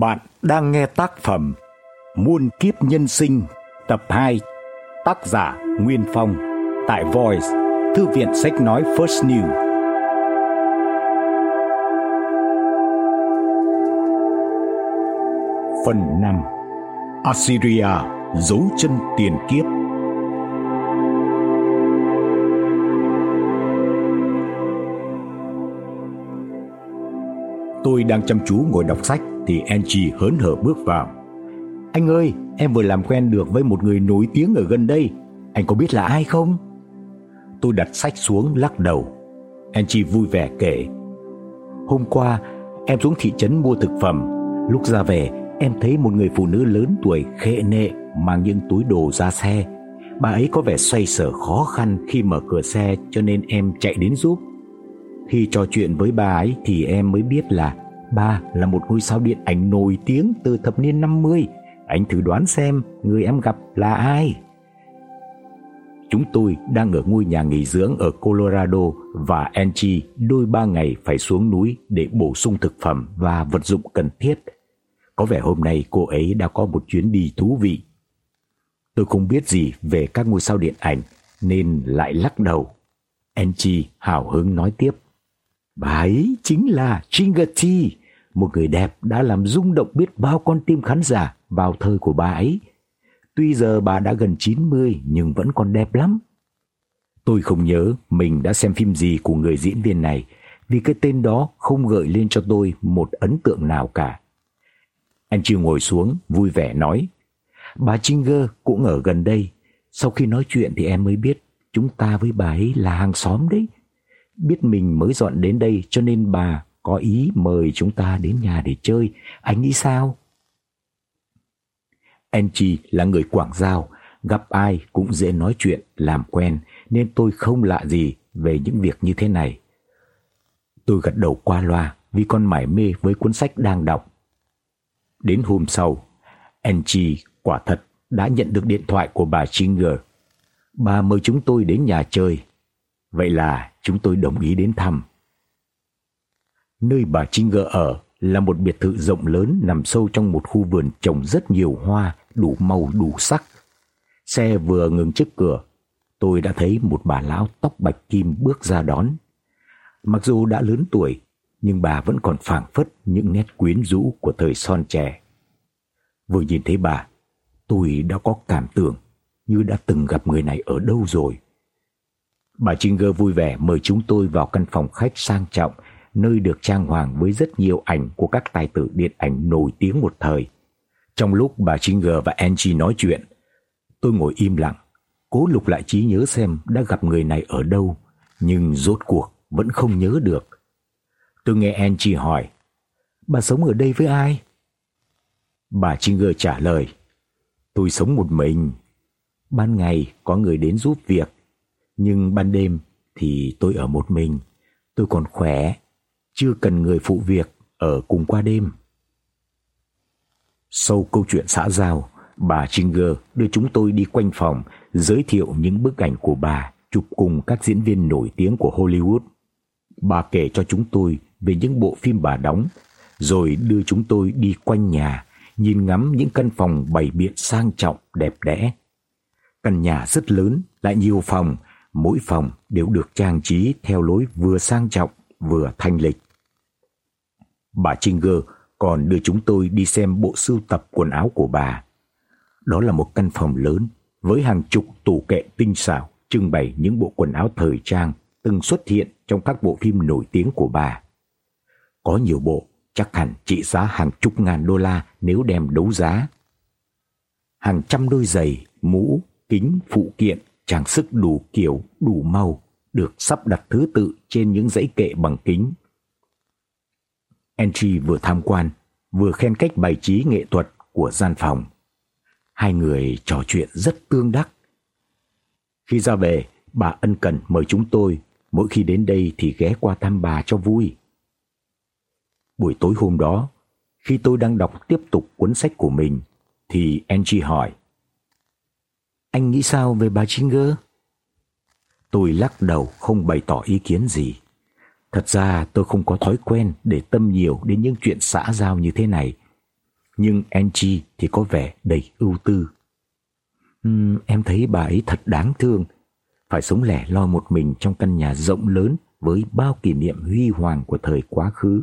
Bạn đang nghe tác phẩm Muôn kiếp nhân sinh, tập 2 Tác giả Nguyên Phong, Tại Voice, Thư viện sách nói First New Phần 5 Assyria Dấu chân tiền kiếp. Tôi đang chăm chú ngồi đọc sách thì Angie hớn hở bước vào. Anh ơi, em vừa làm quen được với một người nổi tiếng ở gần đây. Anh có biết là ai không? Tôi đặt sách xuống lắc đầu. Angie vui vẻ kể. Hôm qua, em xuống thị trấn mua thực phẩm. Lúc ra về, em thấy một người phụ nữ lớn tuổi khệ nệ mang những túi đồ ra xe. Bà ấy có vẻ xoay sở khó khăn khi mở cửa xe cho nên em chạy đến giúp. Khi trò chuyện với bà ấy thì em mới biết là bà là một ngôi sao điện ảnh nổi tiếng từ thập niên 50. Anh thử đoán xem người em gặp là ai? Chúng tôi đang ở ngôi nhà nghỉ dưỡng ở Colorado và Angie đôi ba ngày phải xuống núi để bổ sung thực phẩm và vật dụng cần thiết. Có vẻ hôm nay cô ấy đã có một chuyến đi thú vị. Tôi không biết gì về các ngôi sao điện ảnh nên lại lắc đầu. Angie hào hứng nói tiếp. Bà ấy chính là Chingati, một người đẹp đã làm rung động biết bao con tim khán giả vào thời của bà ấy. Tuy giờ bà đã gần 90 nhưng vẫn còn đẹp lắm. Tôi không nhớ mình đã xem phim gì của người diễn viên này vì cái tên đó không gợi lên cho tôi một ấn tượng nào cả. Anh Chiêu ngồi xuống vui vẻ nói Bà Chinger cũng ở gần đây Sau khi nói chuyện thì em mới biết Chúng ta với bà ấy là hàng xóm đấy Biết mình mới dọn đến đây cho nên bà có ý mời chúng ta đến nhà để chơi. Anh nghĩ sao? Angie là người Quảng Giao, gặp ai cũng dễ nói chuyện, làm quen nên tôi không lạ gì về những việc như thế này. Tôi gật đầu qua loa vì con mải mê với cuốn sách đang đọc. Đến hôm sau, Angie quả thật đã nhận được điện thoại của bà Singer. Bà mời chúng tôi đến nhà chơi. Vậy là chúng tôi đồng ý đến thăm. Nơi bà Trinh Chinger ở là một biệt thự rộng lớn nằm sâu trong một khu vườn trồng rất nhiều hoa đủ màu đủ sắc. Xe vừa ngừng trước cửa, tôi đã thấy một bà lão tóc bạch kim bước ra đón. Mặc dù đã lớn tuổi, nhưng bà vẫn còn phảng phất những nét quyến rũ của thời son trẻ. Vừa nhìn thấy bà, tôi đã có cảm tưởng như đã từng gặp người này ở đâu rồi. Bà Chinger vui vẻ mời chúng tôi vào căn phòng khách sang trọng, nơi được trang hoàng với rất nhiều ảnh của các tài tử điện ảnh nổi tiếng một thời. Trong lúc bà Chinger và Angie nói chuyện, tôi ngồi im lặng, cố lục lại trí nhớ xem đã gặp người này ở đâu, nhưng rốt cuộc vẫn không nhớ được. Tôi nghe Angie hỏi, bà sống ở đây với ai? Bà Chinger trả lời, tôi sống một mình. Ban ngày có người đến giúp việc, nhưng ban đêm thì tôi ở một mình. Tôi còn khỏe, chưa cần người phụ việc ở cùng qua đêm. Sau câu chuyện xã giao, bà Singer đưa chúng tôi đi quanh phòng, giới thiệu những bức ảnh của bà chụp cùng các diễn viên nổi tiếng của Hollywood. Bà kể cho chúng tôi về những bộ phim bà đóng, rồi đưa chúng tôi đi quanh nhà, nhìn ngắm những căn phòng bày biện sang trọng đẹp đẽ. Căn nhà rất lớn, lại nhiều phòng, mỗi phòng đều được trang trí theo lối vừa sang trọng vừa thanh lịch. Bà Chinger còn đưa chúng tôi đi xem bộ sưu tập quần áo của bà. Đó là một căn phòng lớn với hàng chục tủ kệ tinh xảo trưng bày những bộ quần áo thời trang từng xuất hiện trong các bộ phim nổi tiếng của bà. Có nhiều bộ chắc hẳn trị giá hàng chục ngàn đô la nếu đem đấu giá. Hàng trăm đôi giày, mũ, kính, phụ kiện trang sức đủ kiểu, đủ màu được sắp đặt thứ tự trên những dãy kệ bằng kính. Angie vừa tham quan, vừa khen cách bày trí nghệ thuật của gian phòng. Hai người trò chuyện rất tương đắc. Khi ra về, bà ân cần mời chúng tôi mỗi khi đến đây thì ghé qua thăm bà cho vui. Buổi tối hôm đó, khi tôi đang đọc tiếp tục cuốn sách của mình thì Angie hỏi: anh nghĩ sao về bà Chinger? Tôi lắc đầu không bày tỏ ý kiến gì. Thật ra tôi không có thói quen để tâm nhiều đến những chuyện xã giao như thế này. nhưng Angie thì có vẻ đầy ưu tư. Uhm, em thấy bà ấy thật đáng thương, phải sống lẻ loi một mình trong căn nhà rộng lớn với bao kỷ niệm huy hoàng của thời quá khứ.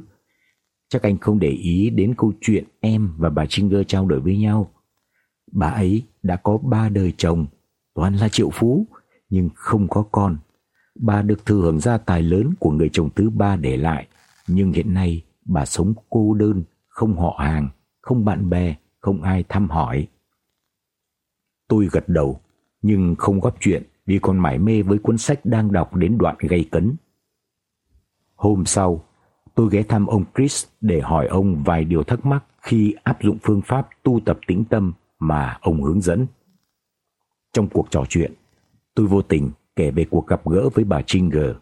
Chắc anh không để ý đến câu chuyện em và bà Trinh trao đổi với nhau. Bà ấy đã có ba đời chồng, toàn là triệu phú, nhưng không có con. Bà được thừa hưởng gia tài lớn của người chồng thứ ba để lại, nhưng hiện nay bà sống cô đơn, không họ hàng, không bạn bè, không ai thăm hỏi. Tôi gật đầu, nhưng không góp chuyện vì còn mải mê với cuốn sách đang đọc đến đoạn gây cấn. Hôm sau, tôi ghé thăm ông Chris để hỏi ông vài điều thắc mắc khi áp dụng phương pháp tu tập tĩnh tâm mà ông hướng dẫn. Trong cuộc trò chuyện, tôi vô tình kể về cuộc gặp gỡ với bà Chinger.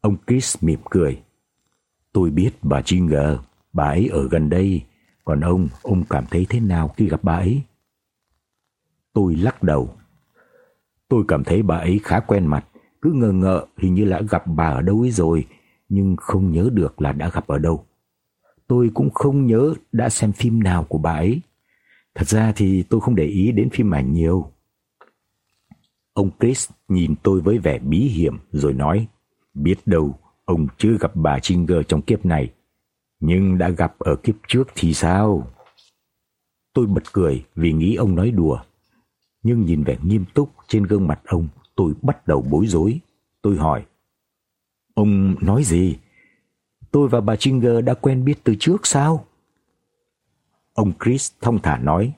Ông Chris mỉm cười. Tôi biết bà Chinger, bà ấy ở gần đây, còn ông, ông cảm thấy thế nào khi gặp bà ấy? Tôi lắc đầu. Tôi cảm thấy bà ấy khá quen mặt, cứ ngờ ngợ hình như đã gặp bà ở đâu ấy rồi, nhưng không nhớ được là đã gặp ở đâu. Tôi cũng không nhớ đã xem phim nào của bà ấy. Thật ra thì tôi không để ý đến phim ảnh nhiều. Ông Chris nhìn tôi với vẻ bí hiểm rồi nói, biết đâu ông chưa gặp bà Chinger trong kiếp này, nhưng đã gặp ở kiếp trước thì sao? Tôi bật cười vì nghĩ ông nói đùa, nhưng nhìn vẻ nghiêm túc trên gương mặt ông, tôi bắt đầu bối rối. Tôi hỏi: "Ông nói gì? Tôi và bà Chinger đã quen biết từ trước sao?" Ông Chris thông thả nói: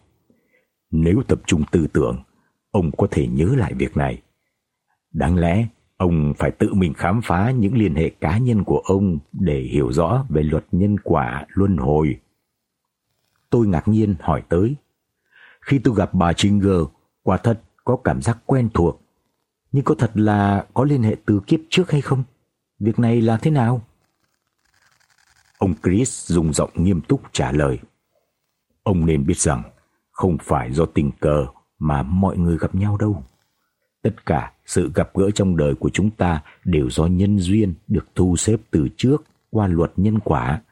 "Nếu tập trung tư tưởng, ông có thể nhớ lại việc này. Đáng lẽ ông phải tự mình khám phá những liên hệ cá nhân của ông để hiểu rõ về luật nhân quả luân hồi." Tôi ngạc nhiên hỏi tới: "Khi tôi gặp bà Chinger, quả thật có cảm giác quen thuộc, nhưng có thật là có liên hệ từ kiếp trước hay không? Việc này là thế nào?" Ông Chris dùng giọng nghiêm túc trả lời. Ông nên biết rằng không phải do tình cờ mà mọi người gặp nhau đâu. Tất cả sự gặp gỡ trong đời của chúng ta đều do nhân duyên được thu xếp từ trước qua luật nhân quả.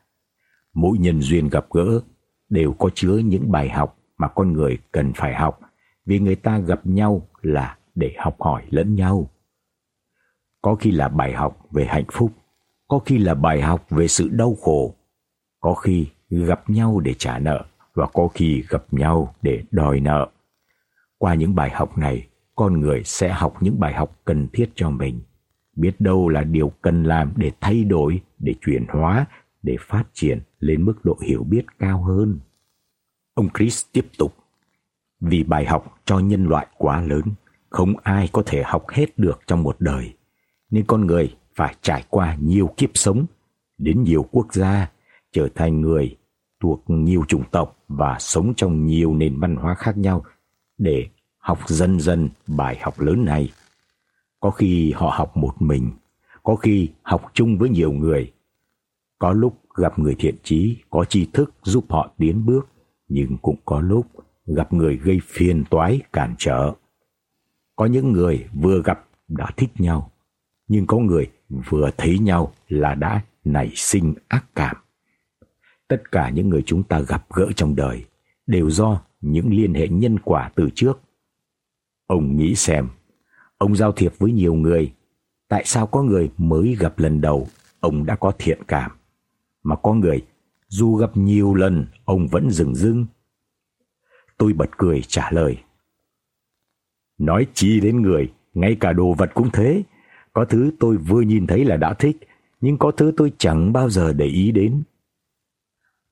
Mỗi nhân duyên gặp gỡ đều có chứa những bài học mà con người cần phải học, vì người ta gặp nhau là để học hỏi lẫn nhau. Có khi là bài học về hạnh phúc, có khi là bài học về sự đau khổ, có khi gặp nhau để trả nợ và có khi gặp nhau để đòi nợ. Qua những bài học này, con người sẽ học những bài học cần thiết cho mình, biết đâu là điều cần làm để thay đổi, để chuyển hóa, để phát triển lên mức độ hiểu biết cao hơn. Ông Chris tiếp tục: Vì bài học cho nhân loại quá lớn, không ai có thể học hết được trong một đời, nên con người phải trải qua nhiều kiếp sống, đến nhiều quốc gia, trở thành người thuộc nhiều chủng tộc và sống trong nhiều nền văn hóa khác nhau để học dần dần bài học lớn này. Có khi họ học một mình, có khi học chung với nhiều người. Có lúc gặp người thiện chí, có tri thức giúp họ tiến bước, nhưng cũng có lúc gặp người gây phiền toái cản trở. Có những người vừa gặp đã thích nhau, nhưng có người vừa thấy nhau là đã nảy sinh ác cảm. Tất cả những người chúng ta gặp gỡ trong đời đều do những liên hệ nhân quả từ trước. Ông nghĩ xem, ông giao thiệp với nhiều người, tại sao có người mới gặp lần đầu ông đã có thiện cảm, mà có người dù gặp nhiều lần ông vẫn dừng dưng. Tôi bật cười trả lời. Nói chi đến người, ngay cả đồ vật cũng thế, có thứ tôi vừa nhìn thấy là đã thích, nhưng có thứ tôi chẳng bao giờ để ý đến.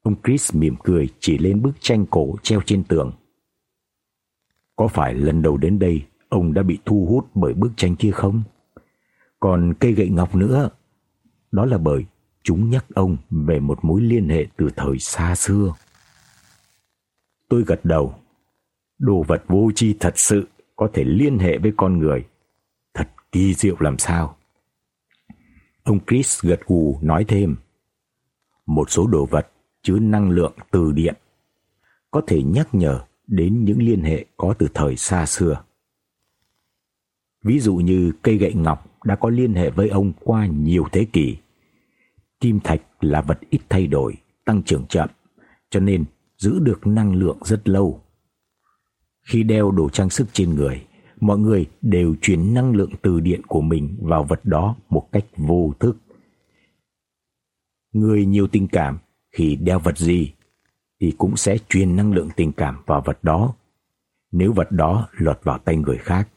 Ông Chris mỉm cười chỉ lên bức tranh cổ treo trên tường. Có phải lần đầu đến đây ông đã bị thu hút bởi bức tranh kia không? Còn cây gậy ngọc nữa, đó là bởi chúng nhắc ông về một mối liên hệ từ thời xa xưa. Tôi gật đầu. Đồ vật vô tri thật sự có thể liên hệ với con người. Thật kỳ diệu làm sao. Ông Chris gật gù nói thêm. Một số đồ vật chứa năng lượng từ điện, có thể nhắc nhở đến những liên hệ có từ thời xa xưa. Ví dụ như cây gậy ngọc đã có liên hệ với ông qua nhiều thế kỷ. Kim thạch là vật ít thay đổi, tăng trưởng chậm, cho nên giữ được năng lượng rất lâu. Khi đeo đồ trang sức trên người, mọi người đều chuyển năng lượng từ điện của mình vào vật đó một cách vô thức. Người nhiều tình cảm khi đeo vật gì thì cũng sẽ truyền năng lượng tình cảm vào vật đó. Nếu vật đó lọt vào tay người khác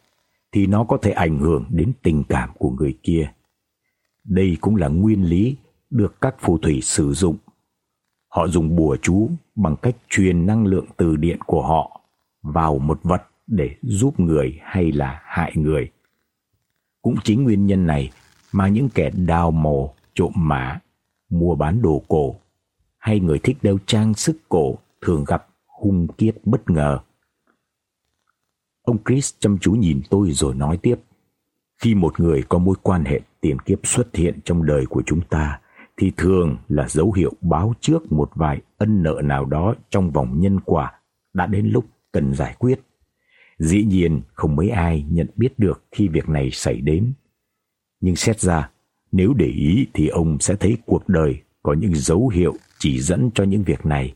thì nó có thể ảnh hưởng đến tình cảm của người kia. Đây cũng là nguyên lý được các phù thủy sử dụng. Họ dùng bùa chú bằng cách truyền năng lượng từ điện của họ vào một vật để giúp người hay là hại người. Cũng chính nguyên nhân này mà những kẻ đào mồ, trộm mã, mua bán đồ cổ hay người thích đeo trang sức cổ thường gặp hung kiếp bất ngờ. Ông Chris chăm chú nhìn tôi rồi nói tiếp: Khi một người có mối quan hệ tiền kiếp xuất hiện trong đời của chúng ta thì thường là dấu hiệu báo trước một vài ân nợ nào đó trong vòng nhân quả đã đến lúc cần giải quyết. Dĩ nhiên không mấy ai nhận biết được khi việc này xảy đến. Nhưng xét ra, nếu để ý thì ông sẽ thấy cuộc đời có những dấu hiệu chỉ dẫn cho những việc này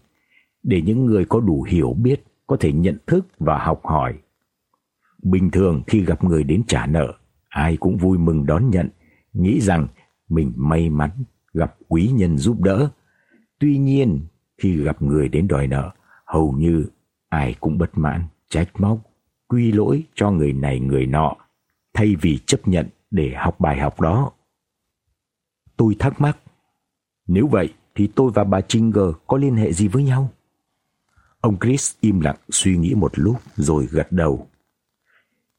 để những người có đủ hiểu biết có thể nhận thức và học hỏi. Bình thường khi gặp người đến trả nợ, ai cũng vui mừng đón nhận, nghĩ rằng mình may mắn gặp quý nhân giúp đỡ. Tuy nhiên, khi gặp người đến đòi nợ, hầu như ai cũng bất mãn, trách móc, quy lỗi cho người này người nọ, thay vì chấp nhận để học bài học đó. Tôi thắc mắc, nếu vậy thì tôi và bà Chinger có liên hệ gì với nhau? Ông Chris im lặng suy nghĩ một lúc rồi gật đầu.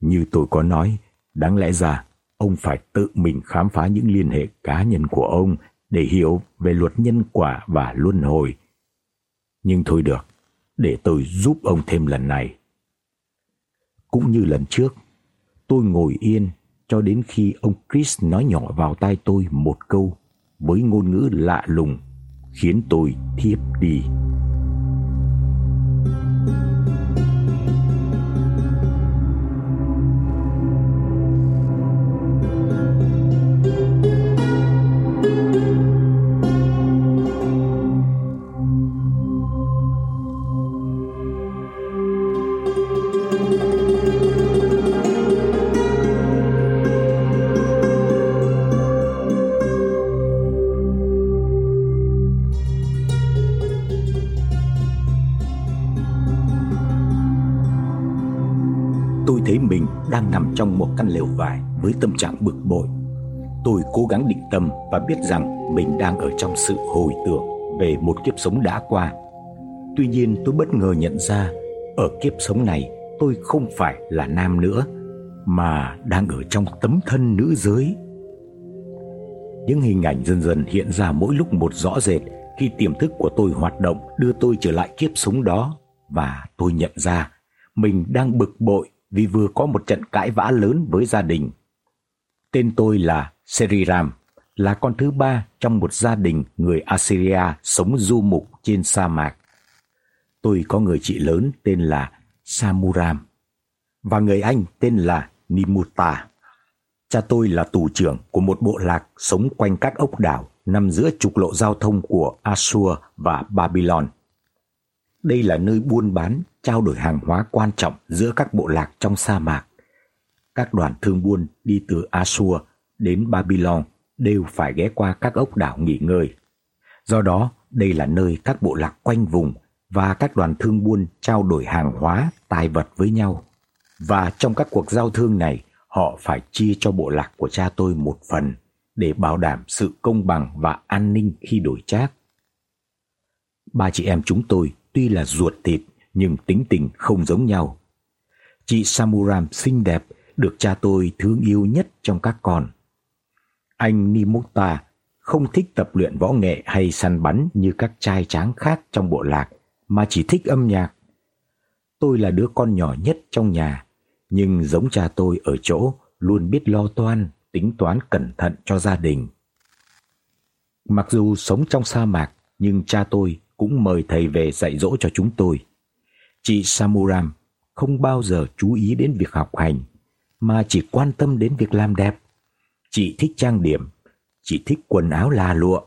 Như tôi có nói, đáng lẽ ra ông phải tự mình khám phá những liên hệ cá nhân của ông để hiểu về luật nhân quả và luân hồi. Nhưng thôi được, để tôi giúp ông thêm lần này. Cũng như lần trước, tôi ngồi yên cho đến khi ông Chris nói nhỏ vào tai tôi một câu với ngôn ngữ lạ lùng khiến tôi thiếp đi. Trong một căn lều vải với tâm trạng bực bội. Tôi cố gắng định tâm và biết rằng mình đang ở trong sự hồi tưởng về một kiếp sống đã qua. Tuy nhiên tôi bất ngờ nhận ra ở kiếp sống này tôi không phải là nam nữa, mà đang ở trong tấm thân nữ giới. Những hình ảnh dần dần hiện ra mỗi lúc một rõ rệt khi tiềm thức của tôi hoạt động, đưa tôi trở lại kiếp sống đó và tôi nhận ra mình đang bực bội vì vừa có một trận cãi vã lớn với gia đình. Tên tôi là Seriram, là con thứ ba trong một gia đình người Assyria sống du mục trên sa mạc. Tôi có người chị lớn tên là Samuram và người anh tên là Nimuta. Cha tôi là tù trưởng của một bộ lạc sống quanh các ốc đảo nằm giữa trục lộ giao thông của Assur và Babylon. Đây là nơi buôn bán trao đổi hàng hóa quan trọng giữa các bộ lạc trong sa mạc. Các đoàn thương buôn đi từ Assur đến Babylon đều phải ghé qua các ốc đảo nghỉ ngơi. Do đó, đây là nơi các bộ lạc quanh vùng và các đoàn thương buôn trao đổi hàng hóa, tài vật với nhau. Và trong các cuộc giao thương này, họ phải chia cho bộ lạc của cha tôi một phần để bảo đảm sự công bằng và an ninh khi đổi trác. Ba chị em chúng tôi tuy là ruột thịt nhưng tính tình không giống nhau. Chị Samuram xinh đẹp, được cha tôi thương yêu nhất trong các con. Anh Nimota không thích tập luyện võ nghệ hay săn bắn như các trai tráng khác trong bộ lạc, mà chỉ thích âm nhạc. Tôi là đứa con nhỏ nhất trong nhà, nhưng giống cha tôi ở chỗ luôn biết lo toan, tính toán cẩn thận cho gia đình. Mặc dù sống trong sa mạc, nhưng cha tôi cũng mời thầy về dạy dỗ cho chúng tôi. Chị Samuram không bao giờ chú ý đến việc học hành mà chỉ quan tâm đến việc làm đẹp. Chị thích trang điểm, chị thích quần áo là lụa,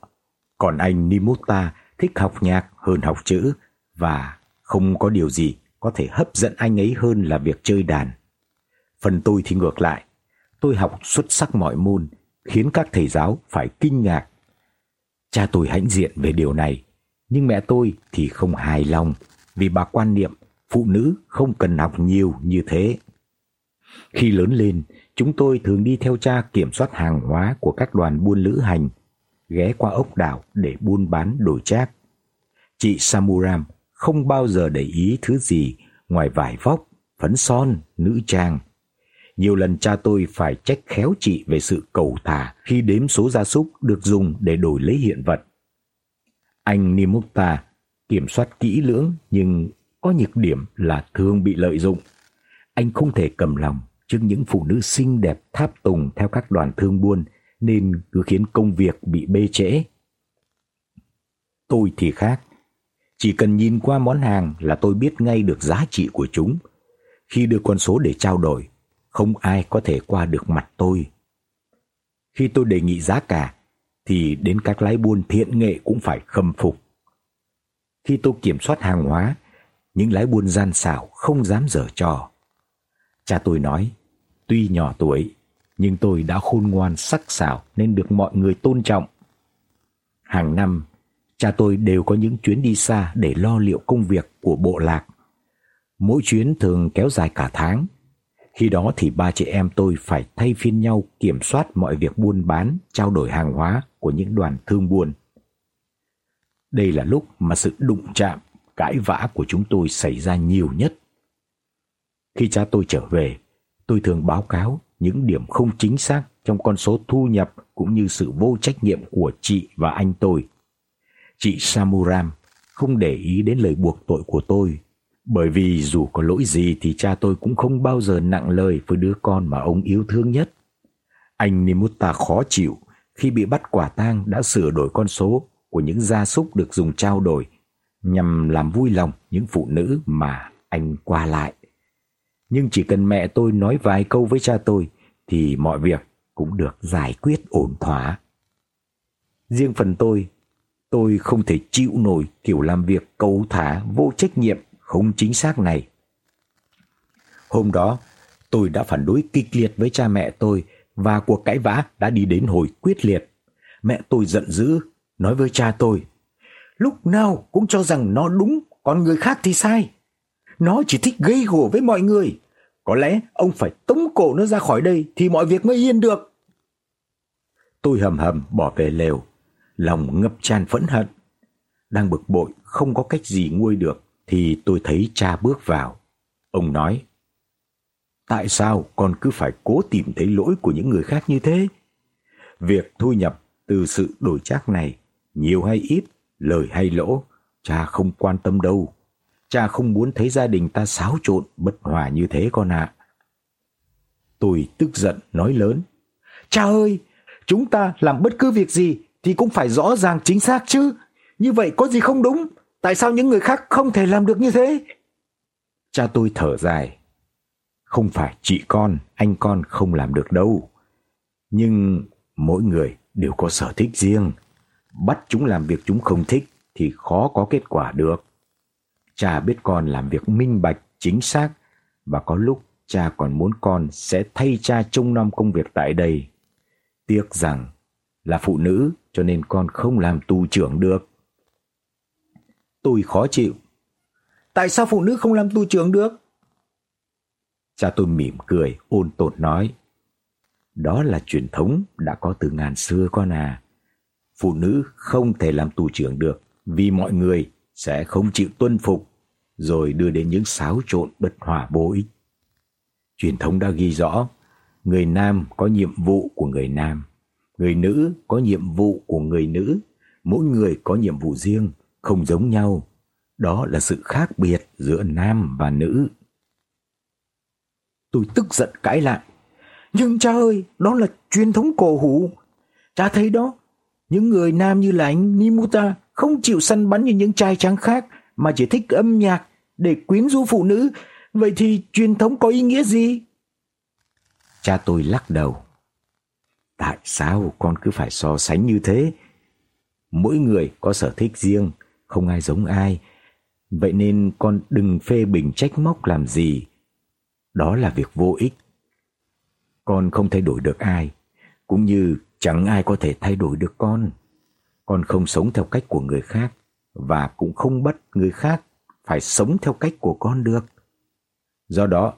còn anh Nimota thích học nhạc hơn học chữ và không có điều gì có thể hấp dẫn anh ấy hơn là việc chơi đàn. Phần tôi thì ngược lại, tôi học xuất sắc mọi môn, khiến các thầy giáo phải kinh ngạc. Cha tôi hãnh diện về điều này, nhưng mẹ tôi thì không hài lòng vì bà quan niệm phụ nữ không cần học nhiều như thế. Khi lớn lên, chúng tôi thường đi theo cha kiểm soát hàng hóa của các đoàn buôn lữ hành, ghé qua ốc đảo để buôn bán đồ trác. Chị Samuram không bao giờ để ý thứ gì ngoài vải vóc, phấn son, nữ trang. Nhiều lần cha tôi phải trách khéo chị về sự cầu thả khi đếm số gia súc được dùng để đổi lấy hiện vật. Anh Nimukta kiểm soát kỹ lưỡng nhưng có nhược điểm là thường bị lợi dụng. Anh không thể cầm lòng trước những phụ nữ xinh đẹp tháp tùng theo các đoàn thương buôn nên cứ khiến công việc bị bê trễ. Tôi thì khác. Chỉ cần nhìn qua món hàng là tôi biết ngay được giá trị của chúng. Khi đưa con số để trao đổi, không ai có thể qua được mặt tôi. Khi tôi đề nghị giá cả thì đến các lái buôn thiện nghệ cũng phải khâm phục. Khi tôi kiểm soát hàng hóa, những lái buôn gian xảo không dám giở trò. Cha tôi nói, tuy nhỏ tuổi nhưng tôi đã khôn ngoan sắc sảo nên được mọi người tôn trọng. Hàng năm, cha tôi đều có những chuyến đi xa để lo liệu công việc của bộ lạc. Mỗi chuyến thường kéo dài cả tháng. Khi đó thì ba chị em tôi phải thay phiên nhau kiểm soát mọi việc buôn bán, trao đổi hàng hóa của những đoàn thương buôn. Đây là lúc mà sự đụng chạm, cãi vã của chúng tôi xảy ra nhiều nhất. Khi cha tôi trở về, tôi thường báo cáo những điểm không chính xác trong con số thu nhập cũng như sự vô trách nhiệm của chị và anh tôi. Chị Samuram không để ý đến lời buộc tội của tôi, bởi vì dù có lỗi gì thì cha tôi cũng không bao giờ nặng lời với đứa con mà ông yêu thương nhất. Anh Nimutta khó chịu khi bị bắt quả tang đã sửa đổi con số của những gia súc được dùng trao đổi nhằm làm vui lòng những phụ nữ mà anh qua lại. Nhưng chỉ cần mẹ tôi nói vài câu với cha tôi thì mọi việc cũng được giải quyết ổn thỏa. Riêng phần tôi, tôi không thể chịu nổi kiểu làm việc cấu thả vô trách nhiệm không chính xác này. Hôm đó, tôi đã phản đối kịch liệt với cha mẹ tôi và cuộc cãi vã đã đi đến hồi quyết liệt. Mẹ tôi giận dữ, nói với cha tôi, lúc nào cũng cho rằng nó đúng, còn người khác thì sai. Nó chỉ thích gây gổ với mọi người. Có lẽ ông phải tống cổ nó ra khỏi đây thì mọi việc mới yên được. Tôi hầm hầm bỏ về lều, lòng ngập tràn phẫn hận. Đang bực bội, không có cách gì nguôi được thì tôi thấy cha bước vào. Ông nói: "Tại sao con cứ phải cố tìm thấy lỗi của những người khác như thế? Việc thu nhập từ sự đổi trác này, nhiều hay ít, lời hay lỗ, cha không quan tâm đâu. Cha không muốn thấy gia đình ta xáo trộn, bất hòa như thế con ạ." Tôi tức giận nói lớn: "Cha ơi, chúng ta làm bất cứ việc gì thì cũng phải rõ ràng chính xác chứ. Như vậy có gì không đúng? Tại sao những người khác không thể làm được như thế?" Cha tôi thở dài. Không phải chị con, anh con không làm được đâu. Nhưng mỗi người đều có sở thích riêng. Bắt chúng làm việc chúng không thích thì khó có kết quả được. Cha biết con làm việc minh bạch, chính xác và có lúc cha còn muốn con sẽ thay cha trông nom công việc tại đây. Tiếc rằng là phụ nữ cho nên con không làm tu trưởng được. Tôi khó chịu. Tại sao phụ nữ không làm tu trưởng được? Cha tôi mỉm cười, ôn tồn nói. Đó là truyền thống đã có từ ngàn xưa con à. Phụ nữ không thể làm tù trưởng được vì mọi người sẽ không chịu tuân phục rồi đưa đến những xáo trộn bất hòa vô ích. Truyền thống đã ghi rõ, người nam có nhiệm vụ của người nam, người nữ có nhiệm vụ của người nữ, mỗi người có nhiệm vụ riêng, không giống nhau. Đó là sự khác biệt giữa nam và nữ. Tôi tức giận cãi lại. Nhưng cha ơi, đó là truyền thống cổ hủ. Cha thấy đó, những người nam như là anh Nimuta không chịu săn bắn như những trai trắng khác mà chỉ thích âm nhạc để quyến rũ phụ nữ. Vậy thì truyền thống có ý nghĩa gì? Cha tôi lắc đầu. Tại sao con cứ phải so sánh như thế? Mỗi người có sở thích riêng, không ai giống ai. Vậy nên con đừng phê bình trách móc làm gì. Đó là việc vô ích. Con không thay đổi được ai, cũng như chẳng ai có thể thay đổi được con. Con không sống theo cách của người khác và cũng không bắt người khác phải sống theo cách của con được. Do đó,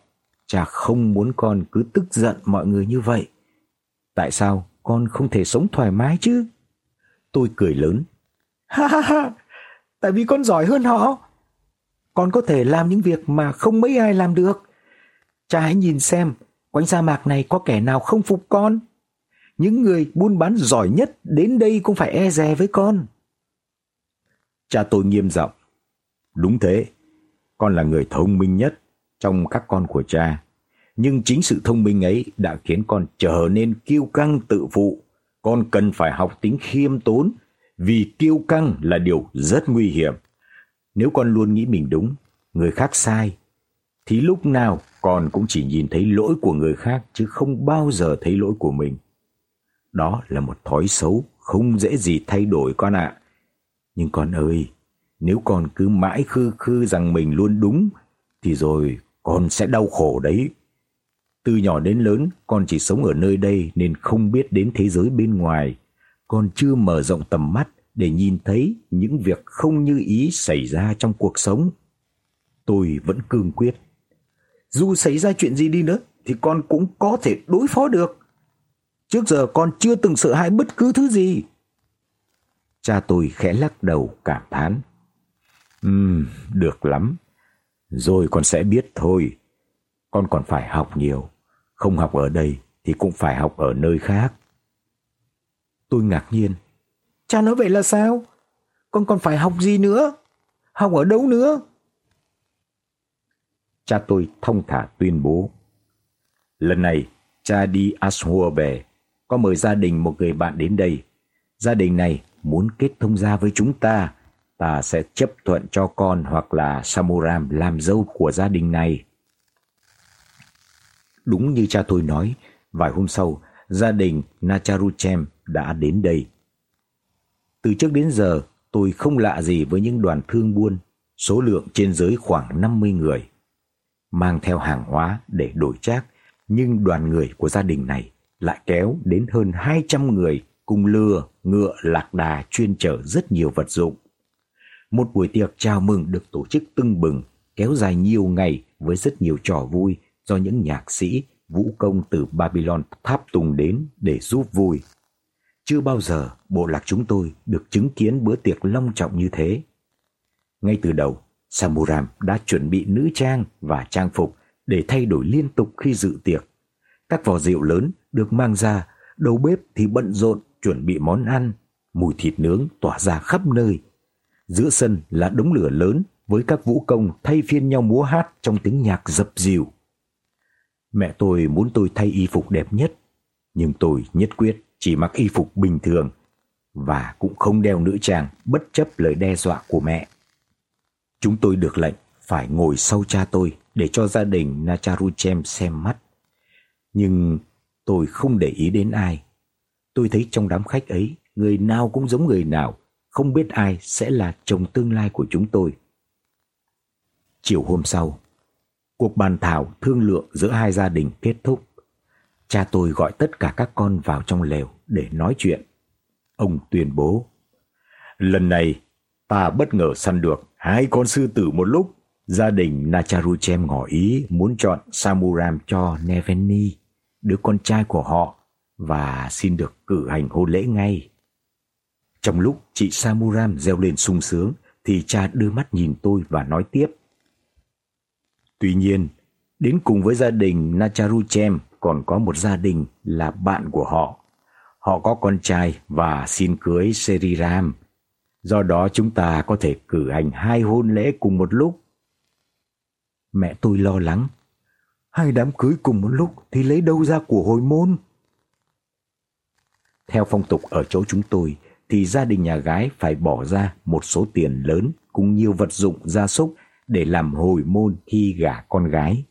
cha không muốn con cứ tức giận mọi người như vậy. Tại sao con không thể sống thoải mái chứ? Tôi cười lớn. Ha ha ha, tại vì con giỏi hơn họ. Con có thể làm những việc mà không mấy ai làm được. Cha hãy nhìn xem, quanh sa mạc này có kẻ nào không phục con? Những người buôn bán giỏi nhất đến đây cũng phải e dè với con. Cha tôi nghiêm giọng. Đúng thế, con là người thông minh nhất trong các con của cha. Nhưng chính sự thông minh ấy đã khiến con trở nên kiêu căng tự phụ. Con cần phải học tính khiêm tốn vì kiêu căng là điều rất nguy hiểm. Nếu con luôn nghĩ mình đúng, người khác sai, thì lúc nào con cũng chỉ nhìn thấy lỗi của người khác chứ không bao giờ thấy lỗi của mình. Đó là một thói xấu không dễ gì thay đổi con ạ. Nhưng con ơi, nếu con cứ mãi khư khư rằng mình luôn đúng thì rồi con sẽ đau khổ đấy. Từ nhỏ đến lớn con chỉ sống ở nơi đây nên không biết đến thế giới bên ngoài. Con chưa mở rộng tầm mắt để nhìn thấy những việc không như ý xảy ra trong cuộc sống. Tôi vẫn cương quyết. Dù xảy ra chuyện gì đi nữa thì con cũng có thể đối phó được. Trước giờ con chưa từng sợ hãi bất cứ thứ gì. Cha tôi khẽ lắc đầu cảm thán. Ừm, được lắm. Rồi con sẽ biết thôi. Con còn phải học nhiều. Không học ở đây thì cũng phải học ở nơi khác. Tôi ngạc nhiên. Cha nói vậy là sao? Con còn phải học gì nữa? Học ở đâu nữa? Cha tôi thông thả tuyên bố. Lần này, cha đi Ashur về, có mời gia đình một người bạn đến đây. Gia đình này muốn kết thông gia với chúng ta, ta sẽ chấp thuận cho con hoặc là Samuram làm dâu của gia đình này. Đúng như cha tôi nói, vài hôm sau, gia đình Nacharuchem đã đến đây. Từ trước đến giờ, tôi không lạ gì với những đoàn thương buôn, số lượng trên dưới khoảng 50 người. Mang theo hàng hóa để đổi trác, nhưng đoàn người của gia đình này lại kéo đến hơn 200 người cùng lừa, ngựa, lạc đà chuyên chở rất nhiều vật dụng. Một buổi tiệc chào mừng được tổ chức tưng bừng, kéo dài nhiều ngày với rất nhiều trò vui do những nhạc sĩ, vũ công từ Babylon tháp tùng đến để giúp vui. Chưa bao giờ bộ lạc chúng tôi được chứng kiến bữa tiệc long trọng như thế. Ngay từ đầu, Samuram đã chuẩn bị nữ trang và trang phục để thay đổi liên tục khi dự tiệc. Các vò rượu lớn được mang ra, đầu bếp thì bận rộn chuẩn bị món ăn, mùi thịt nướng tỏa ra khắp nơi. Giữa sân là đống lửa lớn với các vũ công thay phiên nhau múa hát trong tiếng nhạc dập dìu. Mẹ tôi muốn tôi thay y phục đẹp nhất, nhưng tôi nhất quyết chỉ mặc y phục bình thường và cũng không đeo nữ trang bất chấp lời đe dọa của mẹ. Chúng tôi được lệnh phải ngồi sau cha tôi để cho gia đình Nacharuchem xem mắt. Nhưng tôi không để ý đến ai. Tôi thấy trong đám khách ấy, người nào cũng giống người nào, không biết ai sẽ là chồng tương lai của chúng tôi. Chiều hôm sau, cuộc bàn thảo thương lượng giữa hai gia đình kết thúc. Cha tôi gọi tất cả các con vào trong lều để nói chuyện. Ông tuyên bố: "Lần này ta bất ngờ săn được hai con sư tử một lúc. Gia đình Nacharuchem ngỏ ý muốn chọn Samuram cho Neveni, đứa con trai của họ và xin được cử hành hôn lễ ngay." Trong lúc chị Samuram reo lên sung sướng thì cha đưa mắt nhìn tôi và nói tiếp: Tuy nhiên, đến cùng với gia đình Nacharuchem còn có một gia đình là bạn của họ. Họ có con trai và xin cưới Seriram. Do đó chúng ta có thể cử hành hai hôn lễ cùng một lúc. Mẹ tôi lo lắng. Hai đám cưới cùng một lúc thì lấy đâu ra của hồi môn? Theo phong tục ở chỗ chúng tôi thì gia đình nhà gái phải bỏ ra một số tiền lớn cùng nhiều vật dụng gia súc để làm hồi môn khi gả con gái.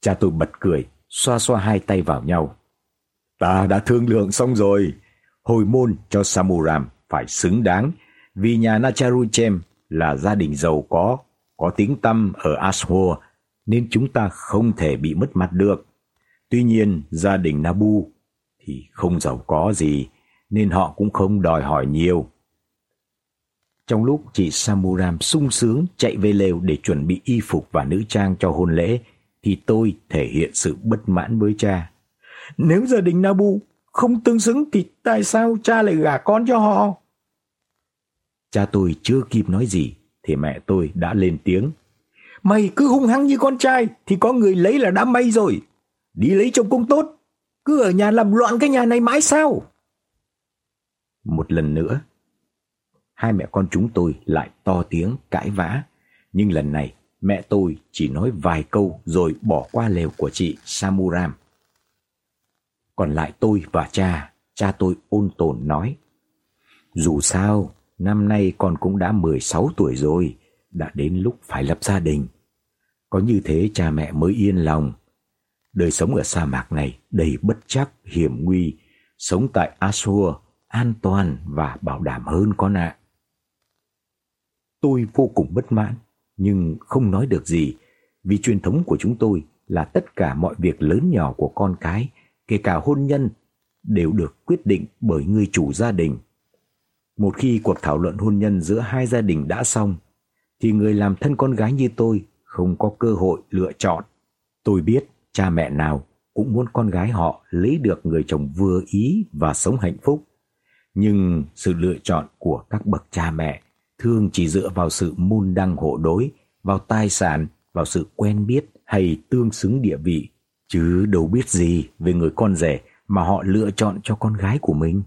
Cha tôi bật cười, xoa xoa hai tay vào nhau. Ta đã thương lượng xong rồi, hồi môn cho Samuram phải xứng đáng vì nhà Nacharuchem là gia đình giàu có, có tiếng tăm ở Ashur nên chúng ta không thể bị mất mặt được. Tuy nhiên, gia đình Nabu thì không giàu có gì nên họ cũng không đòi hỏi nhiều. Trong lúc chị Samuram sung sướng chạy về lều để chuẩn bị y phục và nữ trang cho hôn lễ thì tôi thể hiện sự bất mãn với cha. Nếu gia đình Nabu không tương xứng thì tại sao cha lại gả con cho họ? Cha tôi chưa kịp nói gì thì mẹ tôi đã lên tiếng. Mày cứ hung hăng như con trai thì có người lấy là đã may rồi. Đi lấy chồng công tốt, cứ ở nhà làm loạn cái nhà này mãi sao? Một lần nữa, hai mẹ con chúng tôi lại to tiếng cãi vã, nhưng lần này mẹ tôi chỉ nói vài câu rồi bỏ qua lều của chị Samuram. Còn lại tôi và cha, cha tôi ôn tồn nói. Dù sao, năm nay con cũng đã 16 tuổi rồi, đã đến lúc phải lập gia đình. Có như thế cha mẹ mới yên lòng. Đời sống ở sa mạc này đầy bất chắc, hiểm nguy, sống tại Asua an toàn và bảo đảm hơn con ạ. Tôi vô cùng bất mãn, nhưng không nói được gì, vì truyền thống của chúng tôi là tất cả mọi việc lớn nhỏ của con cái, kể cả hôn nhân, đều được quyết định bởi người chủ gia đình. Một khi cuộc thảo luận hôn nhân giữa hai gia đình đã xong, thì người làm thân con gái như tôi không có cơ hội lựa chọn. Tôi biết cha mẹ nào cũng muốn con gái họ lấy được người chồng vừa ý và sống hạnh phúc. Nhưng sự lựa chọn của các bậc cha mẹ thường chỉ dựa vào sự môn đăng hộ đối, vào tài sản, vào sự quen biết hay tương xứng địa vị, chứ đâu biết gì về người con rể mà họ lựa chọn cho con gái của mình.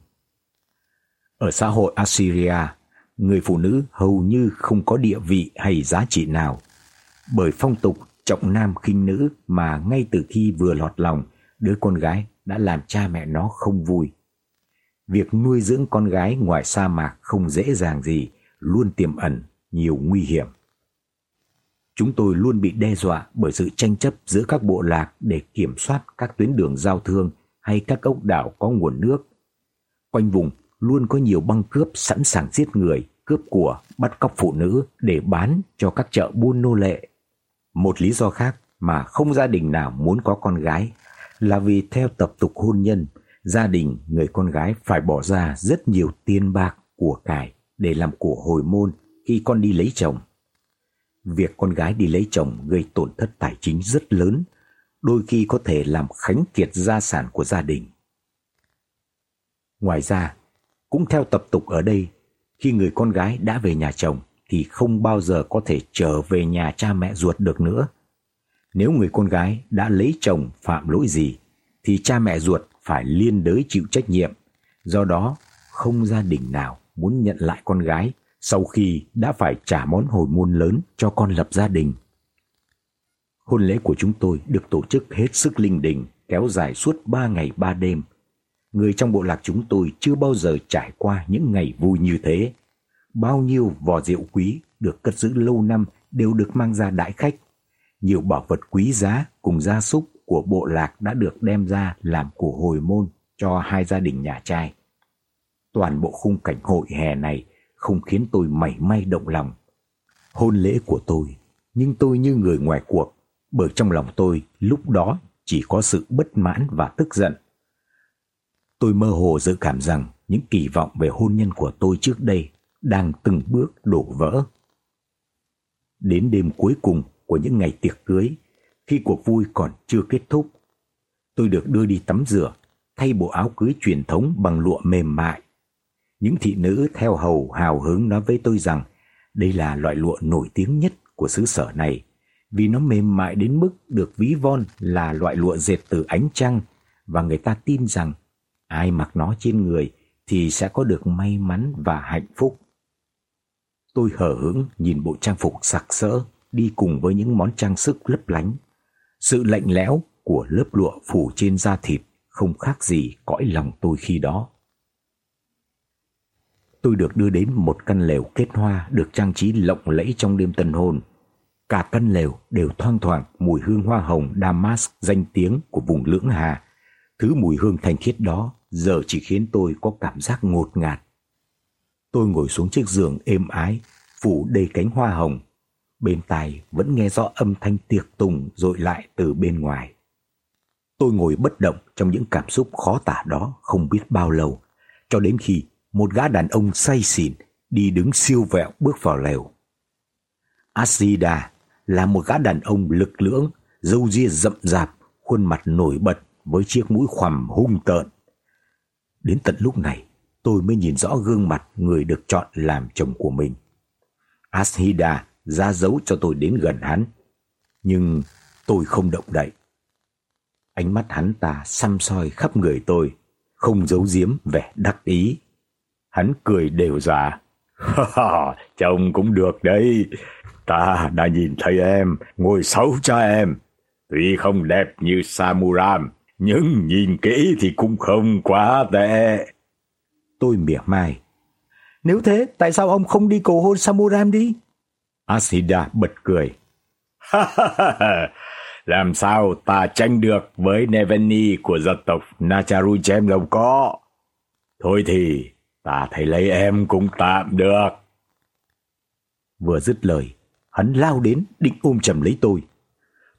Ở xã hội Assyria, người phụ nữ hầu như không có địa vị hay giá trị nào. Bởi phong tục trọng nam khinh nữ mà ngay từ khi vừa lọt lòng, đứa con gái đã làm cha mẹ nó không vui. Việc nuôi dưỡng con gái ngoài sa mạc không dễ dàng gì, luôn tiềm ẩn nhiều nguy hiểm. Chúng tôi luôn bị đe dọa bởi sự tranh chấp giữa các bộ lạc để kiểm soát các tuyến đường giao thương hay các ốc đảo có nguồn nước. Quanh vùng luôn có nhiều băng cướp sẵn sàng giết người, cướp của, bắt cóc phụ nữ để bán cho các chợ buôn nô lệ. Một lý do khác mà không gia đình nào muốn có con gái là vì theo tập tục hôn nhân, gia đình người con gái phải bỏ ra rất nhiều tiền bạc, của cải để làm của hồi môn khi con đi lấy chồng. Việc con gái đi lấy chồng gây tổn thất tài chính rất lớn, đôi khi có thể làm khánh kiệt gia sản của gia đình. Ngoài ra, cũng theo tập tục ở đây, khi người con gái đã về nhà chồng thì không bao giờ có thể trở về nhà cha mẹ ruột được nữa. Nếu người con gái đã lấy chồng phạm lỗi gì thì cha mẹ ruột phải liên đới chịu trách nhiệm. Do đó, không gia đình nào muốn nhận lại con gái sau khi đã phải trả món hồi môn lớn cho con lập gia đình. Hôn lễ của chúng tôi được tổ chức hết sức linh đình, kéo dài suốt 3 ngày 3 đêm. Người trong bộ lạc chúng tôi chưa bao giờ trải qua những ngày vui như thế. Bao nhiêu vò rượu quý được cất giữ lâu năm đều được mang ra đãi khách. Nhiều bảo vật quý giá cùng gia súc của bộ lạc đã được đem ra làm của hồi môn cho hai gia đình nhà trai. Toàn bộ khung cảnh hội hè này không khiến tôi mảy may động lòng. Hôn lễ của tôi, nhưng tôi như người ngoài cuộc, bởi trong lòng tôi lúc đó chỉ có sự bất mãn và tức giận. Tôi mơ hồ dự cảm rằng những kỳ vọng về hôn nhân của tôi trước đây đang từng bước đổ vỡ. Đến đêm cuối cùng của những ngày tiệc cưới, khi cuộc vui còn chưa kết thúc, tôi được đưa đi tắm rửa, thay bộ áo cưới truyền thống bằng lụa mềm mại. Những thị nữ theo hầu hào hứng nói với tôi rằng đây là loại lụa nổi tiếng nhất của xứ sở này, vì nó mềm mại đến mức được ví von là loại lụa dệt từ ánh trăng và người ta tin rằng ai mặc nó trên người thì sẽ có được may mắn và hạnh phúc. Tôi hở hững nhìn bộ trang phục sặc sỡ, đi cùng với những món trang sức lấp lánh. Sự lạnh lẽo của lớp lụa phủ trên da thịt không khác gì cõi lòng tôi khi đó. Tôi được đưa đến một căn lều kết hoa được trang trí lộng lẫy trong đêm tân hôn. Cả căn lều đều thoang thoảng mùi hương hoa hồng damask danh tiếng của vùng Lưỡng Hà. Thứ mùi hương thanh khiết đó giờ chỉ khiến tôi có cảm giác ngột ngạt. Tôi ngồi xuống chiếc giường êm ái, phủ đầy cánh hoa hồng. Bên tai vẫn nghe rõ âm thanh tiệc tùng dội lại từ bên ngoài. Tôi ngồi bất động trong những cảm xúc khó tả đó không biết bao lâu, cho đến khi một gã đàn ông say xỉn đi đứng siêu vẹo bước vào lều. Asida là một gã đàn ông lực lưỡng, râu ria rậm rạp, khuôn mặt nổi bật với chiếc mũi khoằm hung tợn. Đến tận lúc này, tôi mới nhìn rõ gương mặt người được chọn làm chồng của mình. Ashida ra dấu cho tôi đến gần hắn, nhưng tôi không động đậy. Ánh mắt hắn ta xăm soi khắp người tôi, không giấu giếm vẻ đắc ý. Hắn cười đều già. Chồng cũng được đấy. Ta đã nhìn thấy em, ngồi xấu cho em. Tuy không đẹp như Samuram, nhưng nhìn kỹ thì cũng không quá tệ. Tôi mỉa mai. Nếu thế, tại sao ông không đi cầu hôn Samuram đi? Asida bật cười. Làm sao ta tranh được với Neveni của dân tộc Nacharuchem đâu có. Thôi thì ta thấy lấy em cũng tạm được. Vừa dứt lời, hắn lao đến định ôm chầm lấy tôi.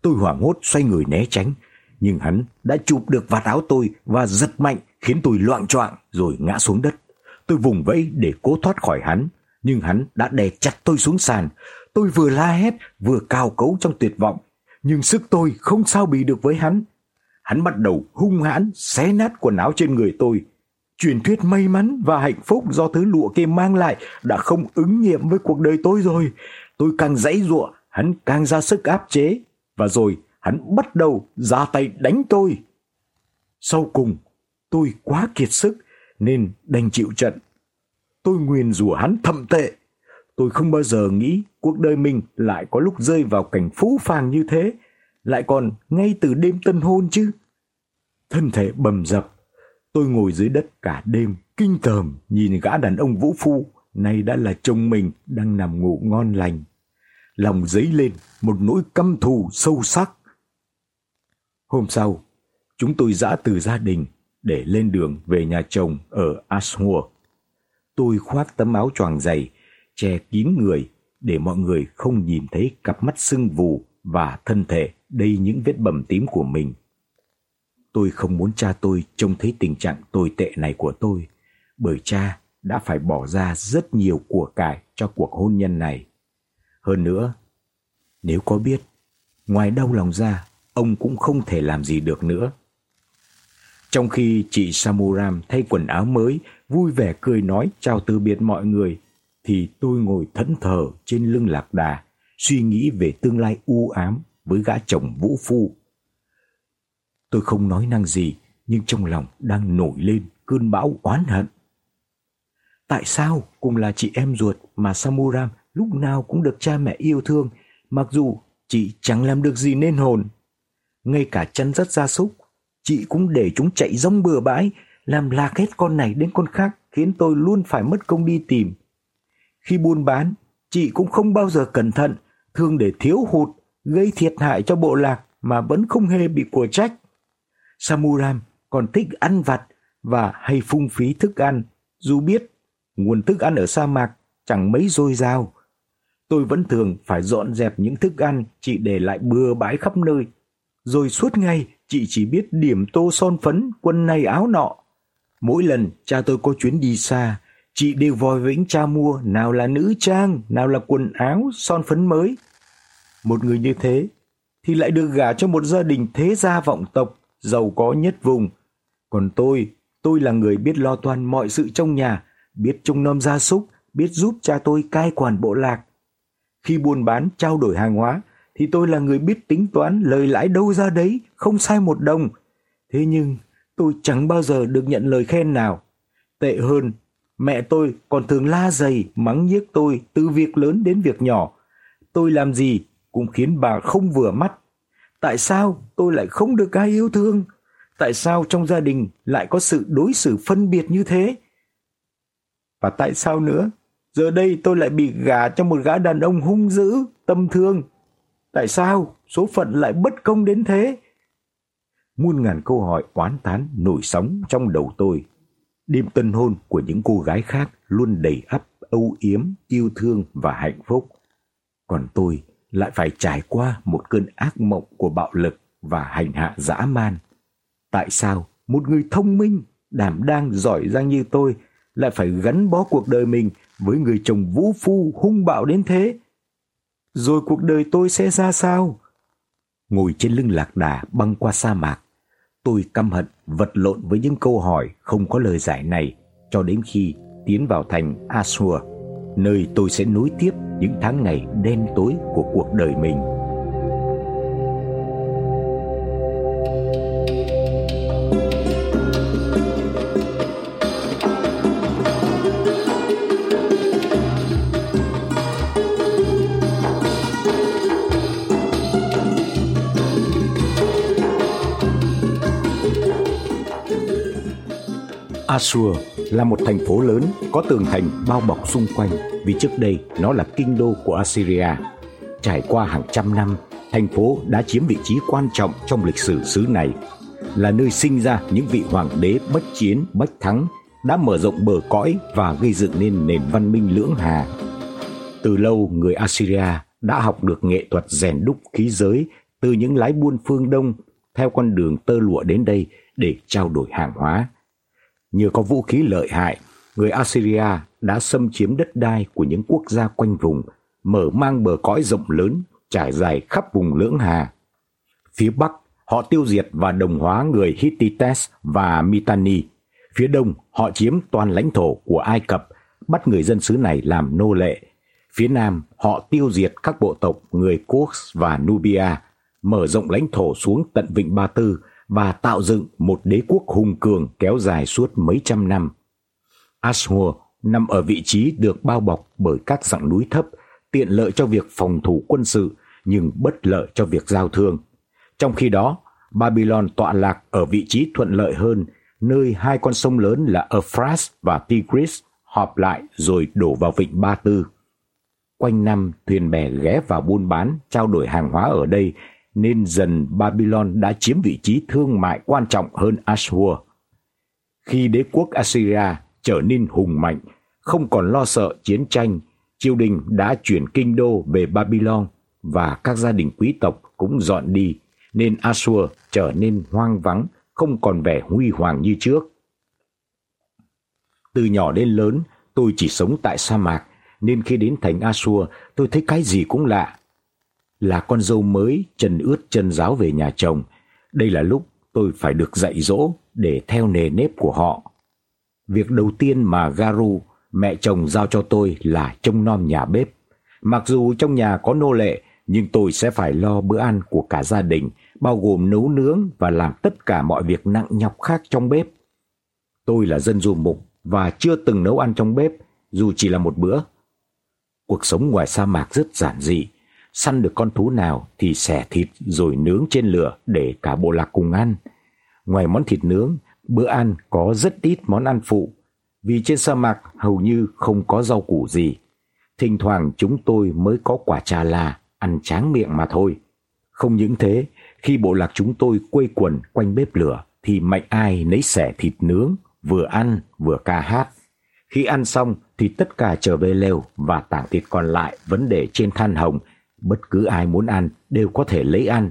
Tôi hoảng hốt xoay người né tránh, nhưng hắn đã chụp được vạt áo tôi và giật mạnh khiến tôi loạng choạng rồi ngã xuống đất. Tôi vùng vẫy để cố thoát khỏi hắn, nhưng hắn đã đè chặt tôi xuống sàn. Tôi vừa la hét, vừa cao cấu trong tuyệt vọng, nhưng sức tôi không sao bì được với hắn. Hắn bắt đầu hung hãn xé nát quần áo trên người tôi. Truyền thuyết may mắn và hạnh phúc do thứ lụa kia mang lại đã không ứng nghiệm với cuộc đời tôi rồi. Tôi càng dãy giụa, hắn càng ra sức áp chế và rồi hắn bắt đầu ra tay đánh tôi. Sau cùng, tôi quá kiệt sức nên đành chịu trận. Tôi nguyền rủa hắn thậm tệ. Tôi không bao giờ nghĩ cuộc đời mình lại có lúc rơi vào cảnh phũ phàng như thế, lại còn ngay từ đêm tân hôn chứ. Thân thể bầm dập, tôi ngồi dưới đất cả đêm, kinh tởm nhìn gã đàn ông vũ phu, nay đã là chồng mình đang nằm ngủ ngon lành. Lòng dấy lên một nỗi căm thù sâu sắc. Hôm sau, chúng tôi dã từ gia đình để lên đường về nhà chồng ở Ashur. Tôi khoác tấm áo choàng dày, che kín người để mọi người không nhìn thấy cặp mắt sưng vù và thân thể đầy những vết bầm tím của mình. Tôi không muốn cha tôi trông thấy tình trạng tồi tệ này của tôi, bởi cha đã phải bỏ ra rất nhiều của cải cho cuộc hôn nhân này. Hơn nữa, nếu có biết, ngoài đau lòng ra, ông cũng không thể làm gì được nữa. Trong khi chị Samuram thay quần áo mới, vui vẻ cười nói chào từ biệt mọi người, thì tôi ngồi thẫn thờ trên lưng lạc đà, suy nghĩ về tương lai u ám với gã chồng vũ phu. Tôi không nói năng gì, nhưng trong lòng đang nổi lên cơn bão oán hận. Tại sao cùng là chị em ruột mà Samuram lúc nào cũng được cha mẹ yêu thương, mặc dù chị chẳng làm được gì nên hồn. Ngay cả chăn dắt gia súc, chị cũng để chúng chạy rong bừa bãi, làm lạc hết con này đến con khác, khiến tôi luôn phải mất công đi tìm. Khi buôn bán, chị cũng không bao giờ cẩn thận, thường để thiếu hụt, gây thiệt hại cho bộ lạc mà vẫn không hề bị của trách. Samuram còn thích ăn vặt và hay phung phí thức ăn, dù biết nguồn thức ăn ở sa mạc chẳng mấy dồi dào. Tôi vẫn thường phải dọn dẹp những thức ăn chị để lại bừa bãi khắp nơi. Rồi suốt ngày chị chỉ biết điểm tô son phấn quần này áo nọ. Mỗi lần cha tôi có chuyến đi xa, chị đều vòi vĩnh cha mua nào là nữ trang, nào là quần áo, son phấn mới. Một người như thế thì lại được gả cho một gia đình thế gia vọng tộc, giàu có nhất vùng. Còn tôi, tôi là người biết lo toan mọi sự trong nhà, biết trông nom gia súc, biết giúp cha tôi cai quản bộ lạc. Khi buôn bán trao đổi hàng hóa thì tôi là người biết tính toán lời lãi đâu ra đấy, không sai một đồng. Thế nhưng tôi chẳng bao giờ được nhận lời khen nào. Tệ hơn, mẹ tôi còn thường la dày mắng nhiếc tôi từ việc lớn đến việc nhỏ. Tôi làm gì cũng khiến bà không vừa mắt. Tại sao tôi lại không được ai yêu thương? Tại sao trong gia đình lại có sự đối xử phân biệt như thế? Và tại sao nữa? Giờ đây tôi lại bị gả cho một gã đàn ông hung dữ, tâm thương. Tại sao số phận lại bất công đến thế? Muôn ngàn câu hỏi oán tán nổi sóng trong đầu tôi. Đêm tân hôn của những cô gái khác luôn đầy ắp âu yếm, yêu thương và hạnh phúc. Còn tôi lại phải trải qua một cơn ác mộng của bạo lực và hành hạ dã man. Tại sao một người thông minh, đảm đang giỏi giang như tôi lại phải gắn bó cuộc đời mình với người chồng vũ phu hung bạo đến thế? Rồi cuộc đời tôi sẽ ra sao? Ngồi trên lưng lạc đà băng qua sa mạc, tôi căm hận vật lộn với những câu hỏi không có lời giải này cho đến khi tiến vào thành Asur, nơi tôi sẽ nối tiếp những tháng ngày đen tối của cuộc đời mình. Assur là một thành phố lớn có tường thành bao bọc xung quanh vì trước đây nó là kinh đô của Assyria. Trải qua hàng trăm năm, thành phố đã chiếm vị trí quan trọng trong lịch sử xứ này, là nơi sinh ra những vị hoàng đế bất chiến, bách thắng, đã mở rộng bờ cõi và gây dựng nên nền văn minh lưỡng hà. Từ lâu người Assyria đã học được nghệ thuật rèn đúc khí giới từ những lái buôn phương Đông theo con đường tơ lụa đến đây để trao đổi hàng hóa như có vũ khí lợi hại, người Assyria đã xâm chiếm đất đai của những quốc gia quanh vùng, mở mang bờ cõi rộng lớn trải dài khắp vùng lưỡng hà. Phía bắc, họ tiêu diệt và đồng hóa người Hittites và Mitanni. Phía đông, họ chiếm toàn lãnh thổ của Ai Cập, bắt người dân xứ này làm nô lệ. Phía nam, họ tiêu diệt các bộ tộc người Kos và Nubia, mở rộng lãnh thổ xuống tận vịnh Ba Tư và tạo dựng một đế quốc hùng cường kéo dài suốt mấy trăm năm. Ashur nằm ở vị trí được bao bọc bởi các dãy núi thấp, tiện lợi cho việc phòng thủ quân sự nhưng bất lợi cho việc giao thương. Trong khi đó, Babylon tọa lạc ở vị trí thuận lợi hơn, nơi hai con sông lớn là Euphrates và Tigris họp lại rồi đổ vào vịnh Ba Tư. Quanh năm thuyền bè ghé vào buôn bán, trao đổi hàng hóa ở đây nên dần Babylon đã chiếm vị trí thương mại quan trọng hơn Ashur. Khi đế quốc Assyria trở nên hùng mạnh, không còn lo sợ chiến tranh, triều đình đã chuyển kinh đô về Babylon và các gia đình quý tộc cũng dọn đi, nên Assur trở nên hoang vắng, không còn vẻ huy hoàng như trước. Từ nhỏ đến lớn, tôi chỉ sống tại sa mạc, nên khi đến thành Assur tôi thấy cái gì cũng lạ, là con dâu mới chân ướt chân ráo về nhà chồng, đây là lúc tôi phải được dạy dỗ để theo nề nếp của họ. Việc đầu tiên mà Garu, mẹ chồng giao cho tôi là trông nom nhà bếp. Mặc dù trong nhà có nô lệ, nhưng tôi sẽ phải lo bữa ăn của cả gia đình, bao gồm nấu nướng và làm tất cả mọi việc nặng nhọc khác trong bếp. Tôi là dân du mục và chưa từng nấu ăn trong bếp, dù chỉ là một bữa. Cuộc sống ngoài sa mạc rất giản dị, săn được con thú nào thì xẻ thịt rồi nướng trên lửa để cả bộ lạc cùng ăn. Ngoài món thịt nướng, bữa ăn có rất ít món ăn phụ, vì trên sa mạc hầu như không có rau củ gì. Thỉnh thoảng chúng tôi mới có quả trà là ăn tráng miệng mà thôi. Không những thế, khi bộ lạc chúng tôi quây quần quanh bếp lửa thì mạnh ai nấy xẻ thịt nướng, vừa ăn vừa ca hát. Khi ăn xong thì tất cả trở về lều và tảng thịt còn lại vẫn để trên than hồng bất cứ ai muốn ăn đều có thể lấy ăn.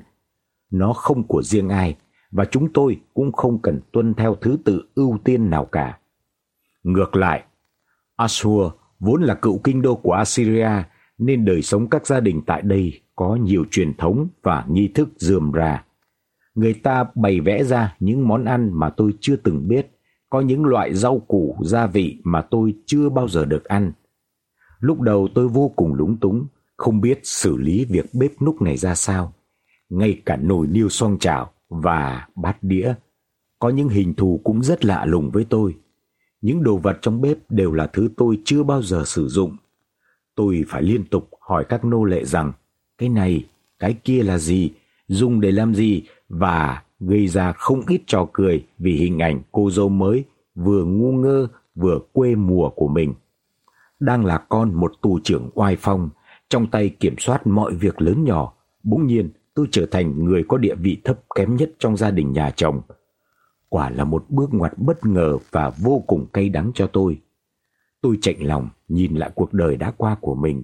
Nó không của riêng ai và chúng tôi cũng không cần tuân theo thứ tự ưu tiên nào cả. Ngược lại, Assur vốn là cựu kinh đô của Assyria nên đời sống các gia đình tại đây có nhiều truyền thống và nghi thức rườm rà. Người ta bày vẽ ra những món ăn mà tôi chưa từng biết, có những loại rau củ, gia vị mà tôi chưa bao giờ được ăn. Lúc đầu tôi vô cùng lúng túng không biết xử lý việc bếp núc này ra sao. Ngay cả nồi niêu xoong chảo và bát đĩa có những hình thù cũng rất lạ lùng với tôi. Những đồ vật trong bếp đều là thứ tôi chưa bao giờ sử dụng. Tôi phải liên tục hỏi các nô lệ rằng cái này, cái kia là gì, dùng để làm gì và gây ra không ít trò cười vì hình ảnh cô dâu mới vừa ngu ngơ vừa quê mùa của mình. Đang là con một tù trưởng oai phong, trong tay kiểm soát mọi việc lớn nhỏ, bỗng nhiên tôi trở thành người có địa vị thấp kém nhất trong gia đình nhà chồng. Quả là một bước ngoặt bất ngờ và vô cùng cay đắng cho tôi. Tôi chạnh lòng nhìn lại cuộc đời đã qua của mình.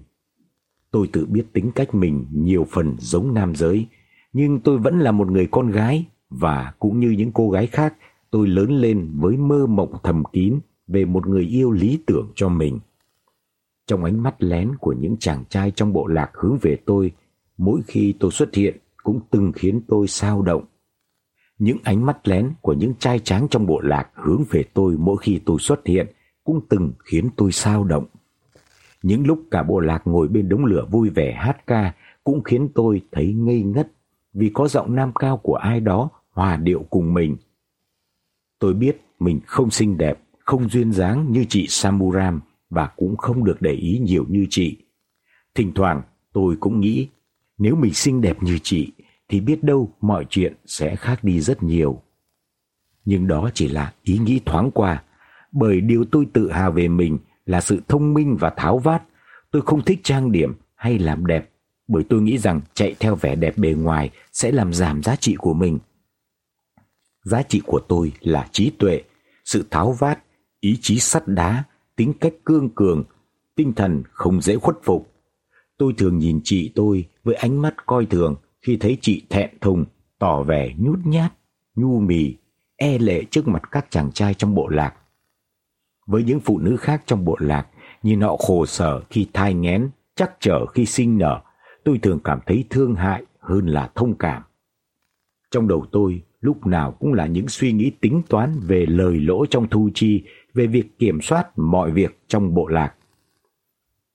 Tôi tự biết tính cách mình nhiều phần giống nam giới, nhưng tôi vẫn là một người con gái và cũng như những cô gái khác, tôi lớn lên với mơ mộng thầm kín về một người yêu lý tưởng cho mình. Trong ánh mắt lén của những chàng trai trong bộ lạc hướng về tôi, mỗi khi tôi xuất hiện cũng từng khiến tôi sao động. Những ánh mắt lén của những trai tráng trong bộ lạc hướng về tôi mỗi khi tôi xuất hiện cũng từng khiến tôi sao động. Những lúc cả bộ lạc ngồi bên đống lửa vui vẻ hát ca cũng khiến tôi thấy ngây ngất vì có giọng nam cao của ai đó hòa điệu cùng mình. Tôi biết mình không xinh đẹp, không duyên dáng như chị Samuram và cũng không được để ý nhiều như chị. Thỉnh thoảng tôi cũng nghĩ nếu mình xinh đẹp như chị thì biết đâu mọi chuyện sẽ khác đi rất nhiều. Nhưng đó chỉ là ý nghĩ thoáng qua, bởi điều tôi tự hào về mình là sự thông minh và tháo vát. Tôi không thích trang điểm hay làm đẹp, bởi tôi nghĩ rằng chạy theo vẻ đẹp bề ngoài sẽ làm giảm giá trị của mình. Giá trị của tôi là trí tuệ, sự tháo vát, ý chí sắt đá, tính cách cương cường, tinh thần không dễ khuất phục. Tôi thường nhìn chị tôi với ánh mắt coi thường khi thấy chị thẹn thùng, tỏ vẻ nhút nhát, nhu mì, e lệ trước mặt các chàng trai trong bộ lạc. Với những phụ nữ khác trong bộ lạc, nhìn họ khổ sở khi thai nghén, chắc trở khi sinh nở, tôi thường cảm thấy thương hại hơn là thông cảm. Trong đầu tôi lúc nào cũng là những suy nghĩ tính toán về lời lỗ trong thu chi, về việc kiểm soát mọi việc trong bộ lạc.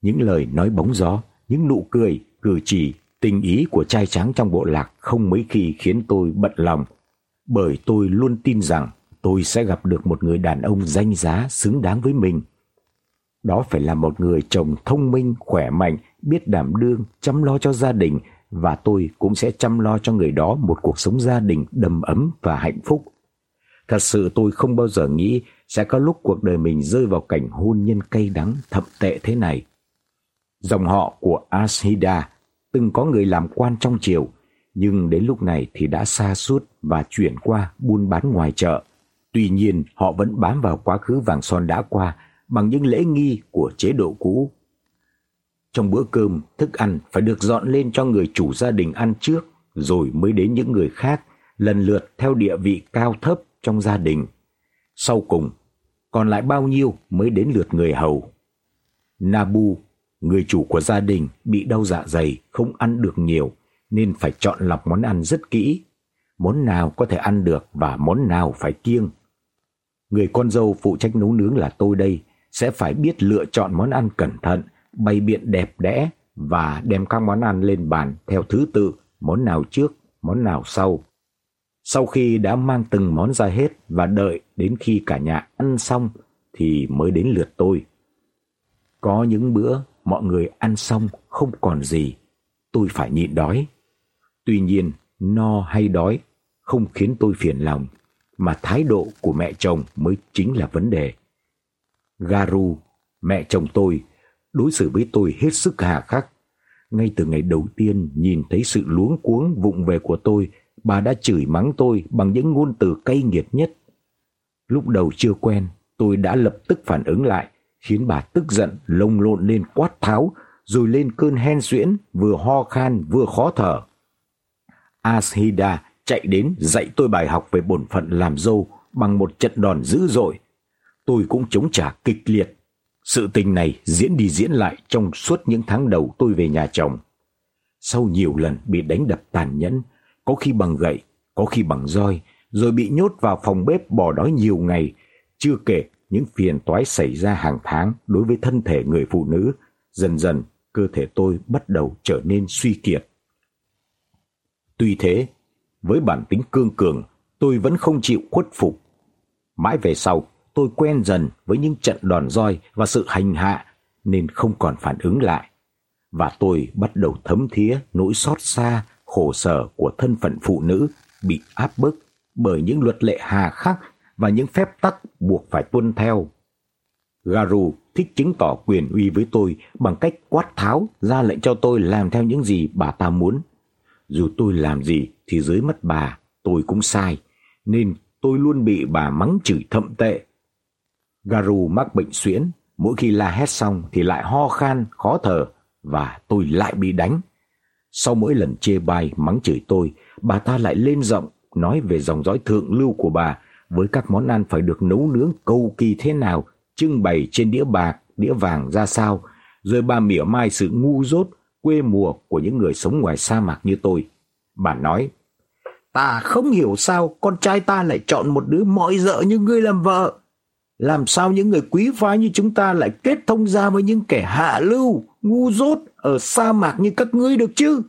Những lời nói bóng gió, những nụ cười, cử chỉ, tình ý của trai tráng trong bộ lạc không mấy khi khiến tôi bận lòng, bởi tôi luôn tin rằng tôi sẽ gặp được một người đàn ông danh giá xứng đáng với mình. Đó phải là một người chồng thông minh, khỏe mạnh, biết đảm đương, chăm lo cho gia đình và tôi cũng sẽ chăm lo cho người đó một cuộc sống gia đình đầm ấm và hạnh phúc. Thật sự tôi không bao giờ nghĩ sẽ có lúc cuộc đời mình rơi vào cảnh hôn nhân cay đắng thậm tệ thế này. Dòng họ của Ashida từng có người làm quan trong triều, nhưng đến lúc này thì đã xa suốt và chuyển qua buôn bán ngoài chợ. Tuy nhiên, họ vẫn bám vào quá khứ vàng son đã qua bằng những lễ nghi của chế độ cũ. Trong bữa cơm, thức ăn phải được dọn lên cho người chủ gia đình ăn trước, rồi mới đến những người khác, lần lượt theo địa vị cao thấp trong gia đình. Sau cùng, còn lại bao nhiêu mới đến lượt người hầu. Nabu, người chủ của gia đình bị đau dạ dày, không ăn được nhiều nên phải chọn lọc món ăn rất kỹ, món nào có thể ăn được và món nào phải kiêng. Người con dâu phụ trách nấu nướng là tôi đây, sẽ phải biết lựa chọn món ăn cẩn thận, bày biện đẹp đẽ và đem các món ăn lên bàn theo thứ tự, món nào trước, món nào sau. Sau khi đã mang từng món ra hết và đợi đến khi cả nhà ăn xong thì mới đến lượt tôi. Có những bữa mọi người ăn xong không còn gì, tôi phải nhịn đói. Tuy nhiên, no hay đói không khiến tôi phiền lòng, mà thái độ của mẹ chồng mới chính là vấn đề. Garu, mẹ chồng tôi, đối xử với tôi hết sức hà khắc. Ngay từ ngày đầu tiên nhìn thấy sự luống cuống vụng về của tôi, bà đã chửi mắng tôi bằng những ngôn từ cay nghiệt nhất. Lúc đầu chưa quen, tôi đã lập tức phản ứng lại, khiến bà tức giận lông lộn lên quát tháo, rồi lên cơn hen suyễn, vừa ho khan vừa khó thở. Ashida chạy đến dạy tôi bài học về bổn phận làm dâu bằng một trận đòn dữ dội. Tôi cũng chống trả kịch liệt. Sự tình này diễn đi diễn lại trong suốt những tháng đầu tôi về nhà chồng. Sau nhiều lần bị đánh đập tàn nhẫn, có khi bằng gậy, có khi bằng roi, rồi bị nhốt vào phòng bếp bỏ đói nhiều ngày, chưa kể những phiền toái xảy ra hàng tháng đối với thân thể người phụ nữ, dần dần cơ thể tôi bắt đầu trở nên suy kiệt. Tuy thế, với bản tính cương cường, tôi vẫn không chịu khuất phục. Mãi về sau, tôi quen dần với những trận đòn roi và sự hành hạ nên không còn phản ứng lại. Và tôi bắt đầu thấm thía nỗi xót xa, khổ sở của thân phận phụ nữ bị áp bức bởi những luật lệ hà khắc và những phép tắc buộc phải tuân theo. Garu thích chứng tỏ quyền uy với tôi bằng cách quát tháo ra lệnh cho tôi làm theo những gì bà ta muốn. Dù tôi làm gì thì dưới mắt bà tôi cũng sai, nên tôi luôn bị bà mắng chửi thậm tệ. Garu mắc bệnh suyễn Mỗi khi la hét xong thì lại ho khan, khó thở và tôi lại bị đánh. Sau mỗi lần chê bai mắng chửi tôi, bà ta lại lên giọng nói về dòng dõi thượng lưu của bà với các món ăn phải được nấu nướng cầu kỳ thế nào, trưng bày trên đĩa bạc, đĩa vàng ra sao, rồi bà mỉa mai sự ngu dốt, quê mùa của những người sống ngoài sa mạc như tôi. Bà nói, ta không hiểu sao con trai ta lại chọn một đứa mọi dợ như ngươi làm vợ. Làm sao những người quý phái như chúng ta lại kết thông gia với những kẻ hạ lưu, ngu dốt ở sa mạc như các ngươi được chứ?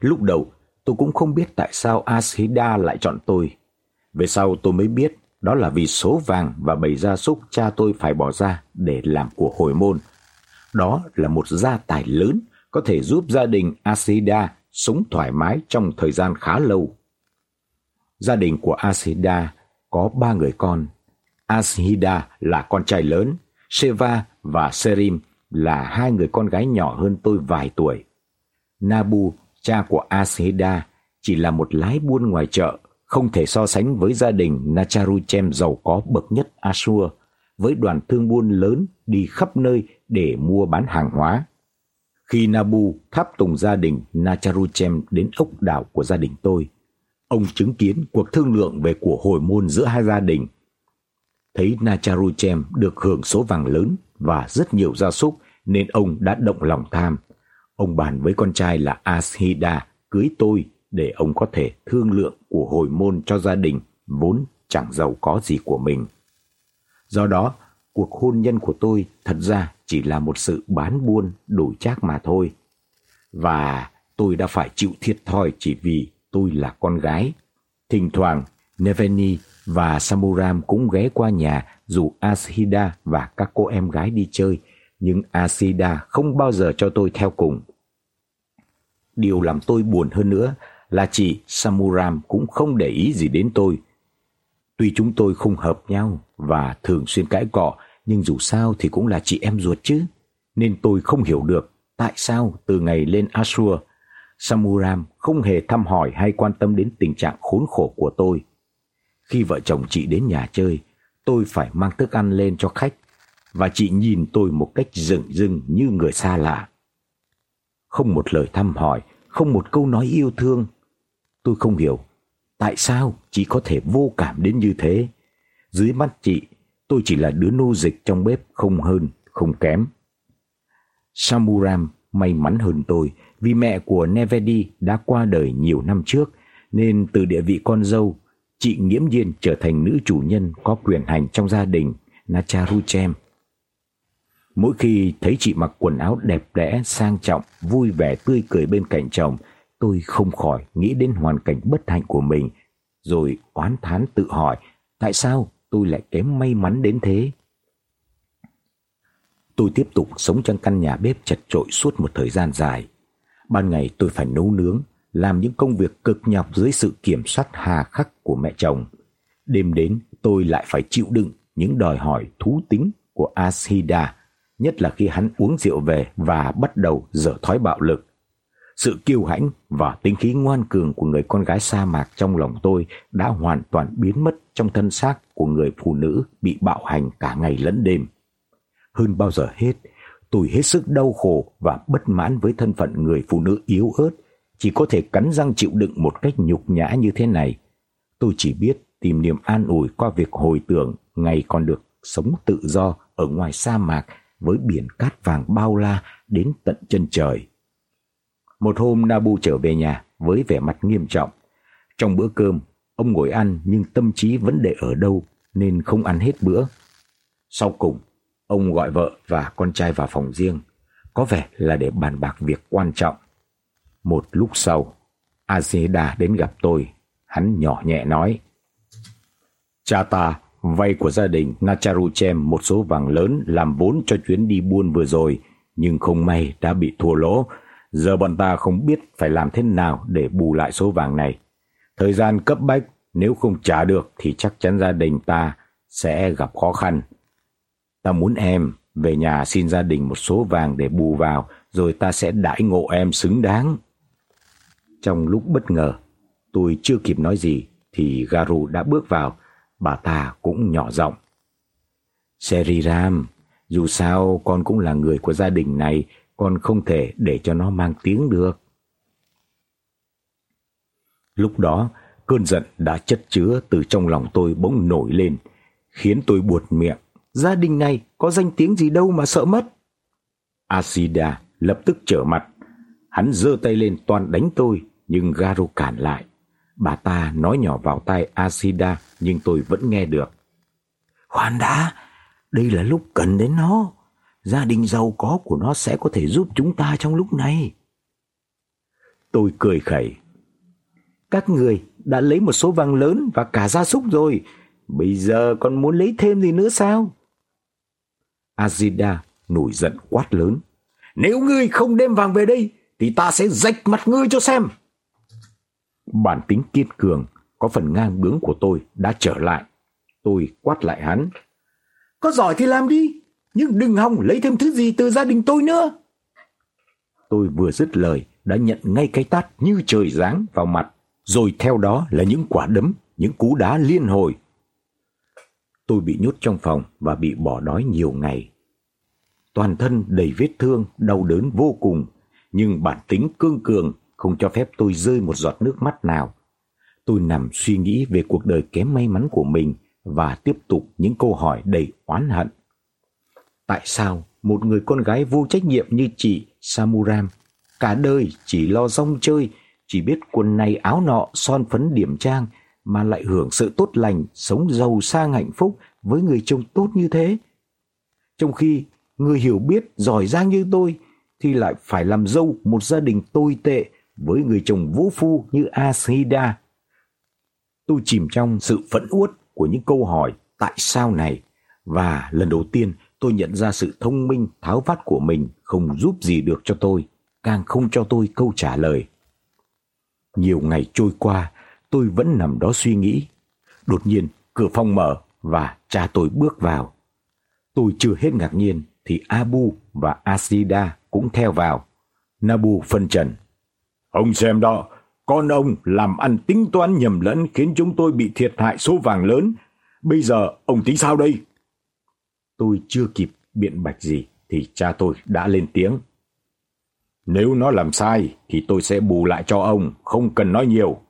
Lúc đầu, tôi cũng không biết tại sao Ashida lại chọn tôi. Về sau tôi mới biết đó là vì số vàng và bầy gia súc cha tôi phải bỏ ra để làm của hồi môn. Đó là một gia tài lớn có thể giúp gia đình Ashida sống thoải mái trong thời gian khá lâu. Gia đình của Ashida có ba người con. Ashida là con trai lớn, Sheva và Serim là hai người con gái nhỏ hơn tôi vài tuổi. Nabu, cha của Aseda, chỉ là một lái buôn ngoài chợ, không thể so sánh với gia đình Nacharuchem giàu có bậc nhất Ashur, với đoàn thương buôn lớn đi khắp nơi để mua bán hàng hóa. Khi Nabu tháp tùng gia đình Nacharuchem đến ốc đảo của gia đình tôi, ông chứng kiến cuộc thương lượng về của hồi môn giữa hai gia đình. Thấy Nacharuchem được hưởng số vàng lớn và rất nhiều gia súc nên ông đã động lòng tham. Ông bàn với con trai là Ashida cưới tôi để ông có thể thương lượng của hồi môn cho gia đình vốn chẳng giàu có gì của mình. Do đó, cuộc hôn nhân của tôi thật ra chỉ là một sự bán buôn đổi trác mà thôi. Và tôi đã phải chịu thiệt thòi chỉ vì tôi là con gái. Thỉnh thoảng, Neveni và Samuram cũng ghé qua nhà dù Asida và các cô em gái đi chơi, nhưng Asida không bao giờ cho tôi theo cùng. Điều làm tôi buồn hơn nữa là chị Samuram cũng không để ý gì đến tôi. Tuy chúng tôi không hợp nhau và thường xuyên cãi cọ, nhưng dù sao thì cũng là chị em ruột chứ. Nên tôi không hiểu được tại sao từ ngày lên Ashur, Samuram không hề thăm hỏi hay quan tâm đến tình trạng khốn khổ của tôi. Khi vợ chồng chị đến nhà chơi, tôi phải mang thức ăn lên cho khách và chị nhìn tôi một cách rừng rưng như người xa lạ. Không một lời thăm hỏi, không một câu nói yêu thương. Tôi không hiểu tại sao chị có thể vô cảm đến như thế. Dưới mắt chị, tôi chỉ là đứa nô dịch trong bếp không hơn, không kém. Samuram may mắn hơn tôi vì mẹ của Nevedi đã qua đời nhiều năm trước nên từ địa vị con dâu, chị nghiễm nhiên trở thành nữ chủ nhân có quyền hành trong gia đình Nacharuchem. Mỗi khi thấy chị mặc quần áo đẹp đẽ, sang trọng, vui vẻ tươi cười bên cạnh chồng, tôi không khỏi nghĩ đến hoàn cảnh bất hạnh của mình, rồi oán thán tự hỏi tại sao tôi lại kém may mắn đến thế. Tôi tiếp tục sống trong căn nhà bếp chật chội suốt một thời gian dài. Ban ngày tôi phải nấu nướng, làm những công việc cực nhọc dưới sự kiểm soát hà khắc của mẹ chồng. Đêm đến tôi lại phải chịu đựng những đòi hỏi thú tính của Ashida, nhất là khi hắn uống rượu về và bắt đầu dở thói bạo lực. Sự kiêu hãnh và tính khí ngoan cường của người con gái sa mạc trong lòng tôi đã hoàn toàn biến mất trong thân xác của người phụ nữ bị bạo hành cả ngày lẫn đêm. Hơn bao giờ hết, tôi hết sức đau khổ và bất mãn với thân phận người phụ nữ yếu ớt, chỉ có thể cắn răng chịu đựng một cách nhục nhã như thế này. Tôi chỉ biết tìm niềm an ủi qua việc hồi tưởng ngày còn được sống tự do ở ngoài sa mạc với biển cát vàng bao la đến tận chân trời. Một hôm Nabu trở về nhà với vẻ mặt nghiêm trọng. Trong bữa cơm, ông ngồi ăn nhưng tâm trí vẫn để ở đâu nên không ăn hết bữa. Sau cùng, ông gọi vợ và con trai vào phòng riêng, có vẻ là để bàn bạc việc quan trọng. Một lúc sau, Azeda đến gặp tôi, hắn nhỏ nhẹ nói: "Cha ta vay của gia đình Nacharuchem một số vàng lớn làm vốn cho chuyến đi buôn vừa rồi, nhưng không may đã bị thua lỗ Giờ bọn ta không biết phải làm thế nào để bù lại số vàng này. Thời gian cấp bách, nếu không trả được thì chắc chắn gia đình ta sẽ gặp khó khăn. Ta muốn em về nhà xin gia đình một số vàng để bù vào, rồi ta sẽ đãi ngộ em xứng đáng. Trong lúc bất ngờ, tôi chưa kịp nói gì thì Garu đã bước vào, bà ta cũng nhỏ giọng. Seriram, dù sao con cũng là người của gia đình này, con không thể để cho nó mang tiếng được. Lúc đó, cơn giận đã chất chứa từ trong lòng tôi bỗng nổi lên, khiến tôi buột miệng. Gia đình này có danh tiếng gì đâu mà sợ mất. Asida lập tức trở mặt, hắn giơ tay lên toàn đánh tôi, nhưng Garo cản lại. Bà ta nói nhỏ vào tai Asida nhưng tôi vẫn nghe được. Khoan đã, đây là lúc cần đến nó. Gia đình giàu có của nó sẽ có thể giúp chúng ta trong lúc này. Tôi cười khẩy. Các người đã lấy một số vàng lớn và cả gia súc rồi, bây giờ còn muốn lấy thêm gì nữa sao? Azida nổi giận quát lớn. Nếu ngươi không đem vàng về đây thì ta sẽ rạch mặt ngươi cho xem. Bản tính kiên cường có phần ngang bướng của tôi đã trở lại. Tôi quát lại hắn. Có giỏi thì làm đi, nhưng đừng hòng lấy thêm thứ gì từ gia đình tôi nữa. Tôi vừa dứt lời đã nhận ngay cái tát như trời giáng vào mặt, rồi theo đó là những quả đấm, những cú đá liên hồi. Tôi bị nhốt trong phòng và bị bỏ đói nhiều ngày. Toàn thân đầy vết thương, đau đớn vô cùng, nhưng bản tính cương cường không cho phép tôi rơi một giọt nước mắt nào. Tôi nằm suy nghĩ về cuộc đời kém may mắn của mình và tiếp tục những câu hỏi đầy oán hận. Tại sao một người con gái vô trách nhiệm như chị Samuram cả đời chỉ lo rong chơi, chỉ biết quần này áo nọ son phấn điểm trang mà lại hưởng sự tốt lành, sống giàu sang hạnh phúc với người chồng tốt như thế? Trong khi người hiểu biết giỏi giang như tôi thì lại phải làm dâu một gia đình tồi tệ với người chồng vũ phu như Asida. Tôi chìm trong sự phẫn uất của những câu hỏi tại sao này và lần đầu tiên tôi nhận ra sự thông minh tháo vát của mình không giúp gì được cho tôi, càng không cho tôi câu trả lời. Nhiều ngày trôi qua, tôi vẫn nằm đó suy nghĩ. Đột nhiên, cửa phòng mở và cha tôi bước vào. Tôi chưa hết ngạc nhiên thì Abu và Asida cũng theo vào. Nabu phân trần. Ông xem đó, con ông làm ăn tính toán nhầm lẫn khiến chúng tôi bị thiệt hại số vàng lớn. Bây giờ ông tính sao đây? Tôi chưa kịp biện bạch gì thì cha tôi đã lên tiếng. Nếu nó làm sai thì tôi sẽ bù lại cho ông, không cần nói nhiều.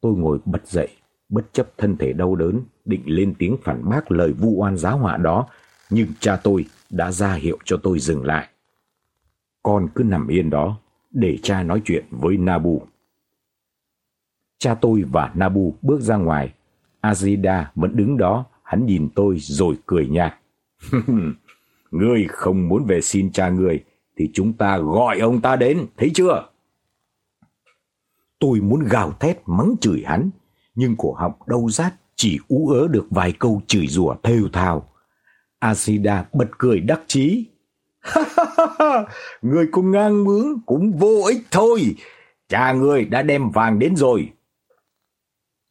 Tôi ngồi bật dậy, bất chấp thân thể đau đớn, định lên tiếng phản bác lời vu oan giá họa đó, nhưng cha tôi đã ra hiệu cho tôi dừng lại. Con cứ nằm yên đó, để cha nói chuyện với Nabu. Cha tôi và Nabu bước ra ngoài. Azida vẫn đứng đó, hắn nhìn tôi rồi cười nhạt. ngươi không muốn về xin cha ngươi thì chúng ta gọi ông ta đến, thấy chưa? Tôi muốn gào thét mắng chửi hắn, nhưng cổ họng đau rát chỉ ú ớ được vài câu chửi rủa thều thào. Asida bật cười đắc chí. người cùng ngang bướng cũng vô ích thôi. Cha người đã đem vàng đến rồi.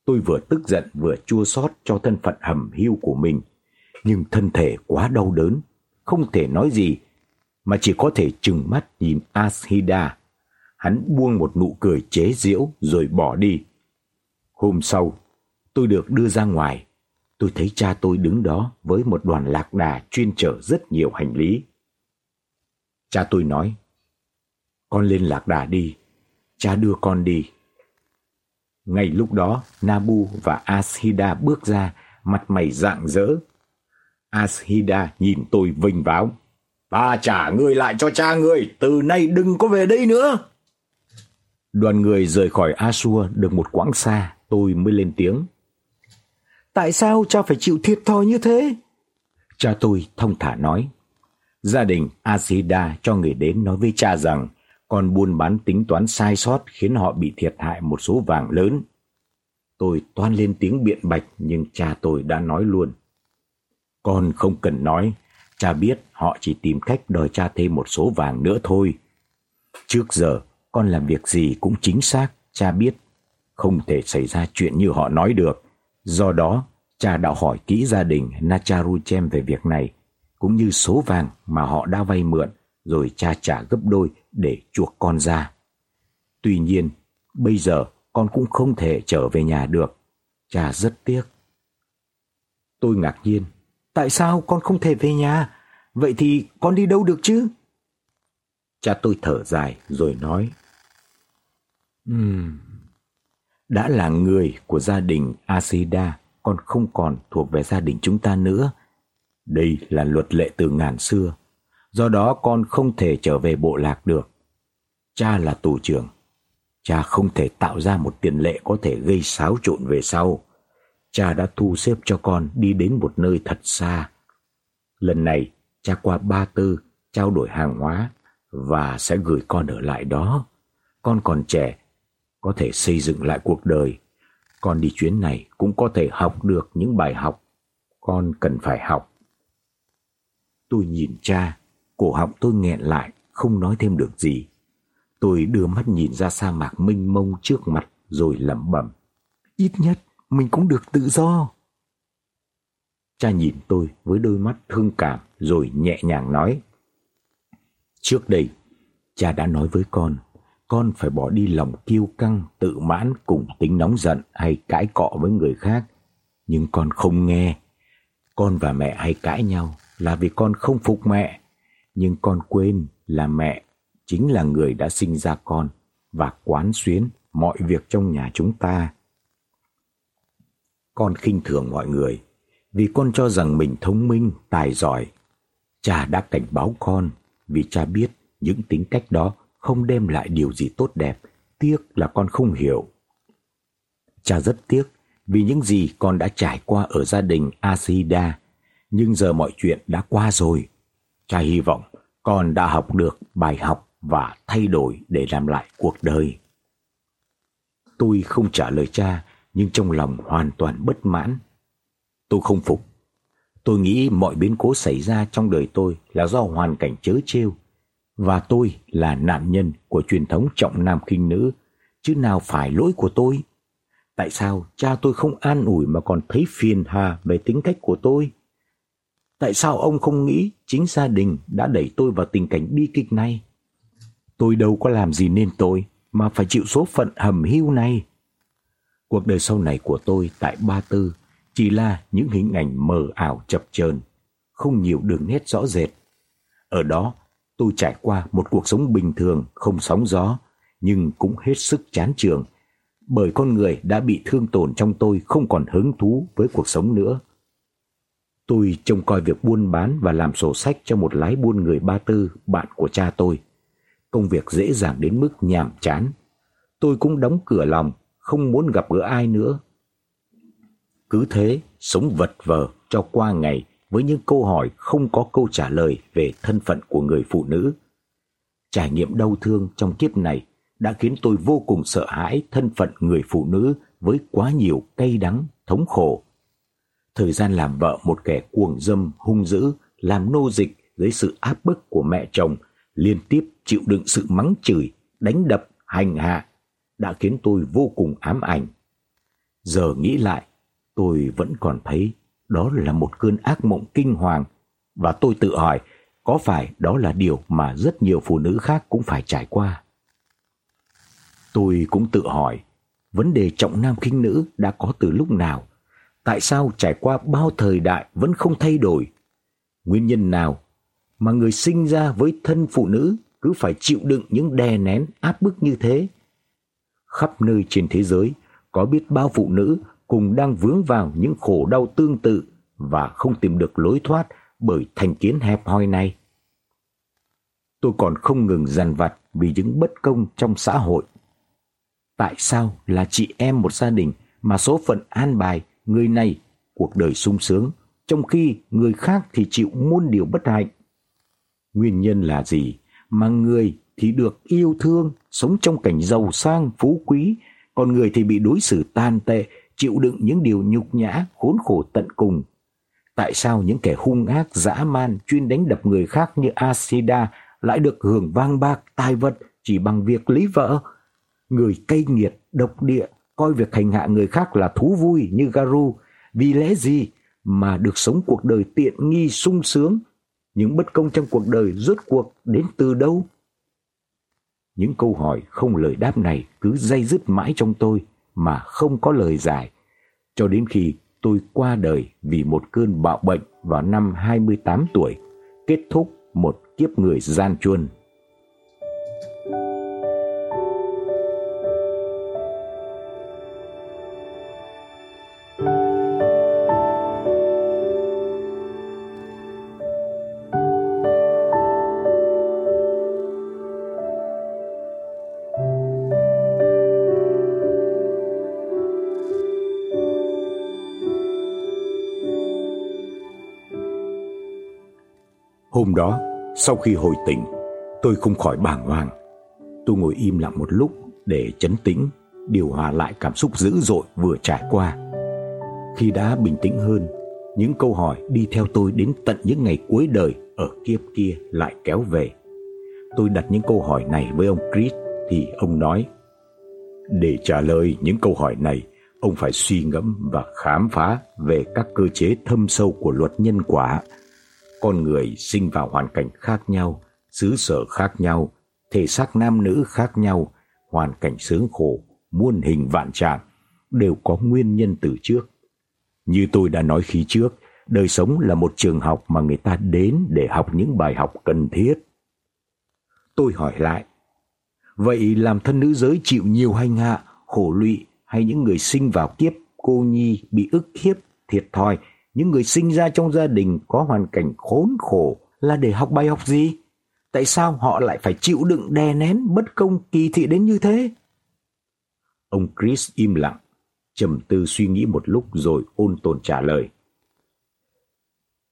Tôi vừa tức giận vừa chua xót cho thân phận hầm hiu của mình, nhưng thân thể quá đau đớn, không thể nói gì, mà chỉ có thể trừng mắt nhìn Ashida. Hắn buông một nụ cười chế giễu rồi bỏ đi. Hôm sau, tôi được đưa ra ngoài. Tôi thấy cha tôi đứng đó với một đoàn lạc đà chuyên chở rất nhiều hành lý. Cha tôi nói, con lên lạc đà đi, cha đưa con đi. Ngay lúc đó, Nabu và Ashida bước ra, mặt mày rạng rỡ. Ashida nhìn tôi vinh váo. Ta trả ngươi lại cho cha ngươi, từ nay đừng có về đây nữa. Đoàn người rời khỏi Asua được một quãng xa, tôi mới lên tiếng. Tại sao cha phải chịu thiệt thòi như thế? Cha tôi thông thả nói. Gia đình Asida cho người đến nói với cha rằng con buôn bán tính toán sai sót khiến họ bị thiệt hại một số vàng lớn. Tôi toan lên tiếng biện bạch nhưng cha tôi đã nói luôn. Con không cần nói, cha biết họ chỉ tìm cách đòi cha thêm một số vàng nữa thôi. Trước giờ con làm việc gì cũng chính xác, cha biết. Không thể xảy ra chuyện như họ nói được. Do đó, cha đã hỏi kỹ gia đình Nacharuchem về việc này cũng như số vàng mà họ đã vay mượn rồi cha trả gấp đôi để chuộc con ra. Tuy nhiên, bây giờ con cũng không thể trở về nhà được. Cha rất tiếc. Tôi ngạc nhiên. Tại sao con không thể về nhà? Vậy thì con đi đâu được chứ? Cha tôi thở dài rồi nói. Ừm, đã là người của gia đình Asida, con không còn thuộc về gia đình chúng ta nữa. Đây là luật lệ từ ngàn xưa, do đó con không thể trở về bộ lạc được. Cha là tù trưởng, cha không thể tạo ra một tiền lệ có thể gây xáo trộn về sau. Cha đã thu xếp cho con đi đến một nơi thật xa. Lần này, cha qua Ba Tư trao đổi hàng hóa và sẽ gửi con ở lại đó. Con còn trẻ, có thể xây dựng lại cuộc đời. Con đi chuyến này cũng có thể học được những bài học con cần phải học. Tôi nhìn cha, cổ họng tôi nghẹn lại, không nói thêm được gì. Tôi đưa mắt nhìn ra sa mạc mênh mông trước mặt rồi lẩm bẩm. Ít nhất mình cũng được tự do. Cha nhìn tôi với đôi mắt thương cảm rồi nhẹ nhàng nói. Trước đây, cha đã nói với con, con phải bỏ đi lòng kiêu căng, tự mãn cùng tính nóng giận hay cãi cọ với người khác. Nhưng con không nghe. Con và mẹ hay cãi nhau là vì con không phục mẹ. Nhưng con quên là mẹ chính là người đã sinh ra con và quán xuyến mọi việc trong nhà chúng ta. Con khinh thường mọi người vì con cho rằng mình thông minh, tài giỏi. Cha đã cảnh báo con vì cha biết những tính cách đó không đem lại điều gì tốt đẹp, tiếc là con không hiểu. Cha rất tiếc vì những gì con đã trải qua ở gia đình Asida, nhưng giờ mọi chuyện đã qua rồi. Cha hy vọng con đã học được bài học và thay đổi để làm lại cuộc đời. Tôi không trả lời cha, nhưng trong lòng hoàn toàn bất mãn. Tôi không phục. Tôi nghĩ mọi biến cố xảy ra trong đời tôi là do hoàn cảnh chớ trêu và tôi là nạn nhân của truyền thống trọng nam khinh nữ, chứ nào phải lỗi của tôi. Tại sao cha tôi không an ủi mà còn thấy phiền hà về tính cách của tôi? Tại sao ông không nghĩ chính gia đình đã đẩy tôi vào tình cảnh bi kịch này? Tôi đâu có làm gì nên tôi mà phải chịu số phận hầm hưu này. Cuộc đời sau này của tôi tại Ba Tư chỉ là những hình ảnh mờ ảo chập chờn, không nhiều đường nét rõ rệt. Ở đó, tôi trải qua một cuộc sống bình thường, không sóng gió, nhưng cũng hết sức chán chường, bởi con người đã bị thương tổn trong tôi không còn hứng thú với cuộc sống nữa. Tôi trông coi việc buôn bán và làm sổ sách cho một lái buôn người Ba Tư, bạn của cha tôi. Công việc dễ dàng đến mức nhàm chán. Tôi cũng đóng cửa lòng, không muốn gặp gỡ ai nữa. Cứ thế, sống vật vờ cho qua ngày với những câu hỏi không có câu trả lời về thân phận của người phụ nữ. Trải nghiệm đau thương trong kiếp này đã khiến tôi vô cùng sợ hãi thân phận người phụ nữ với quá nhiều cay đắng, thống khổ. Thời gian làm vợ một kẻ cuồng dâm, hung dữ, làm nô dịch dưới sự áp bức của mẹ chồng, liên tiếp chịu đựng sự mắng chửi, đánh đập, hành hạ, đã khiến tôi vô cùng ám ảnh. Giờ nghĩ lại, tôi vẫn còn thấy đó là một cơn ác mộng kinh hoàng và tôi tự hỏi có phải đó là điều mà rất nhiều phụ nữ khác cũng phải trải qua. Tôi cũng tự hỏi, vấn đề trọng nam khinh nữ đã có từ lúc nào? Tại sao trải qua bao thời đại vẫn không thay đổi? Nguyên nhân nào mà người sinh ra với thân phụ nữ cứ phải chịu đựng những đè nén áp bức như thế? Khắp nơi trên thế giới có biết bao phụ nữ cùng đang vướng vào những khổ đau tương tự và không tìm được lối thoát bởi thành kiến hẹp hòi này. Tôi còn không ngừng dằn vặt vì những bất công trong xã hội. Tại sao là chị em một gia đình mà số phận an bài người này cuộc đời sung sướng, trong khi người khác thì chịu muôn điều bất hạnh? Nguyên nhân là gì mà người thì được yêu thương, sống trong cảnh giàu sang phú quý, còn người thì bị đối xử tàn tệ, chịu đựng những điều nhục nhã, khốn khổ tận cùng. Tại sao những kẻ hung ác, dã man, chuyên đánh đập người khác như Asida lại được hưởng vang bạc, tài vật chỉ bằng việc lấy vợ? Người cay nghiệt, độc địa, coi việc hành hạ người khác là thú vui như Garu, vì lẽ gì mà được sống cuộc đời tiện nghi sung sướng? Những bất công trong cuộc đời rốt cuộc đến từ đâu? Những câu hỏi không lời đáp này cứ dây dứt mãi trong tôi mà không có lời giải, cho đến khi tôi qua đời vì một cơn bạo bệnh vào năm 28 tuổi, kết thúc một kiếp người gian truân. Hôm đó, sau khi hồi tỉnh, tôi không khỏi bàng hoàng. Tôi ngồi im lặng một lúc để chấn tĩnh, điều hòa lại cảm xúc dữ dội vừa trải qua. Khi đã bình tĩnh hơn, những câu hỏi đi theo tôi đến tận những ngày cuối đời ở kiếp kia lại kéo về. Tôi đặt những câu hỏi này với ông Chris thì ông nói: "Để trả lời những câu hỏi này, ông phải suy ngẫm và khám phá về các cơ chế thâm sâu của luật nhân quả." Con người sinh vào hoàn cảnh khác nhau, xứ sở khác nhau, thể xác nam nữ khác nhau, hoàn cảnh sướng khổ, muôn hình vạn trạng đều có nguyên nhân từ trước. Như tôi đã nói khi trước, đời sống là một trường học mà người ta đến để học những bài học cần thiết. Tôi hỏi lại, vậy làm thân nữ giới chịu nhiều hành hạ, khổ lụy hay những người sinh vào kiếp cô nhi bị ức hiếp, thiệt thòi những người sinh ra trong gia đình có hoàn cảnh khốn khổ là để học bài học gì? Tại sao họ lại phải chịu đựng đè nén bất công kỳ thị đến như thế? Ông Chris im lặng, trầm tư suy nghĩ một lúc rồi ôn tồn trả lời.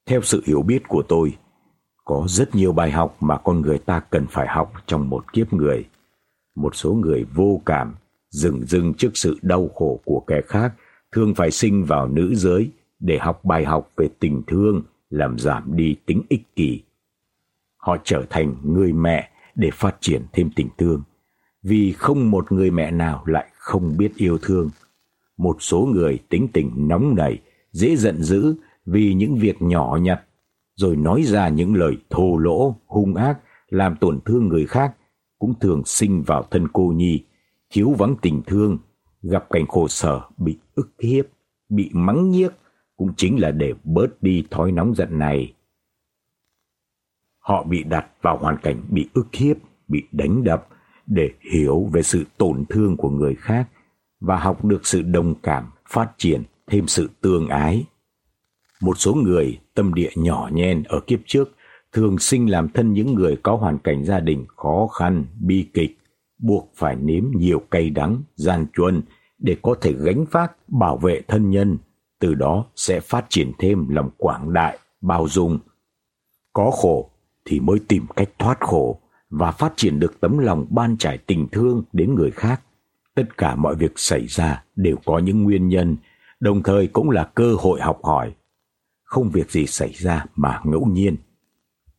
Theo sự hiểu biết của tôi, có rất nhiều bài học mà con người ta cần phải học trong một kiếp người. Một số người vô cảm, dừng dừng trước sự đau khổ của kẻ khác, thường phải sinh vào nữ giới để học bài học về tình thương làm giảm đi tính ích kỷ. Họ trở thành người mẹ để phát triển thêm tình thương, vì không một người mẹ nào lại không biết yêu thương. Một số người tính tình nóng nảy, dễ giận dữ vì những việc nhỏ nhặt, rồi nói ra những lời thô lỗ, hung ác làm tổn thương người khác, cũng thường sinh vào thân cô nhi, thiếu vắng tình thương, gặp cảnh khổ sở, bị ức hiếp, bị mắng nhiếc cũng chính là để bớt đi thói nóng giận này. Họ bị đặt vào hoàn cảnh bị ức hiếp, bị đánh đập để hiểu về sự tổn thương của người khác và học được sự đồng cảm, phát triển thêm sự tương ái. Một số người tâm địa nhỏ nhen ở kiếp trước thường sinh làm thân những người có hoàn cảnh gia đình khó khăn, bi kịch, buộc phải nếm nhiều cay đắng, gian truân để có thể gánh vác bảo vệ thân nhân từ đó sẽ phát triển thêm lòng quảng đại, bao dung. Có khổ thì mới tìm cách thoát khổ và phát triển được tấm lòng ban trải tình thương đến người khác. Tất cả mọi việc xảy ra đều có những nguyên nhân, đồng thời cũng là cơ hội học hỏi. Không việc gì xảy ra mà ngẫu nhiên.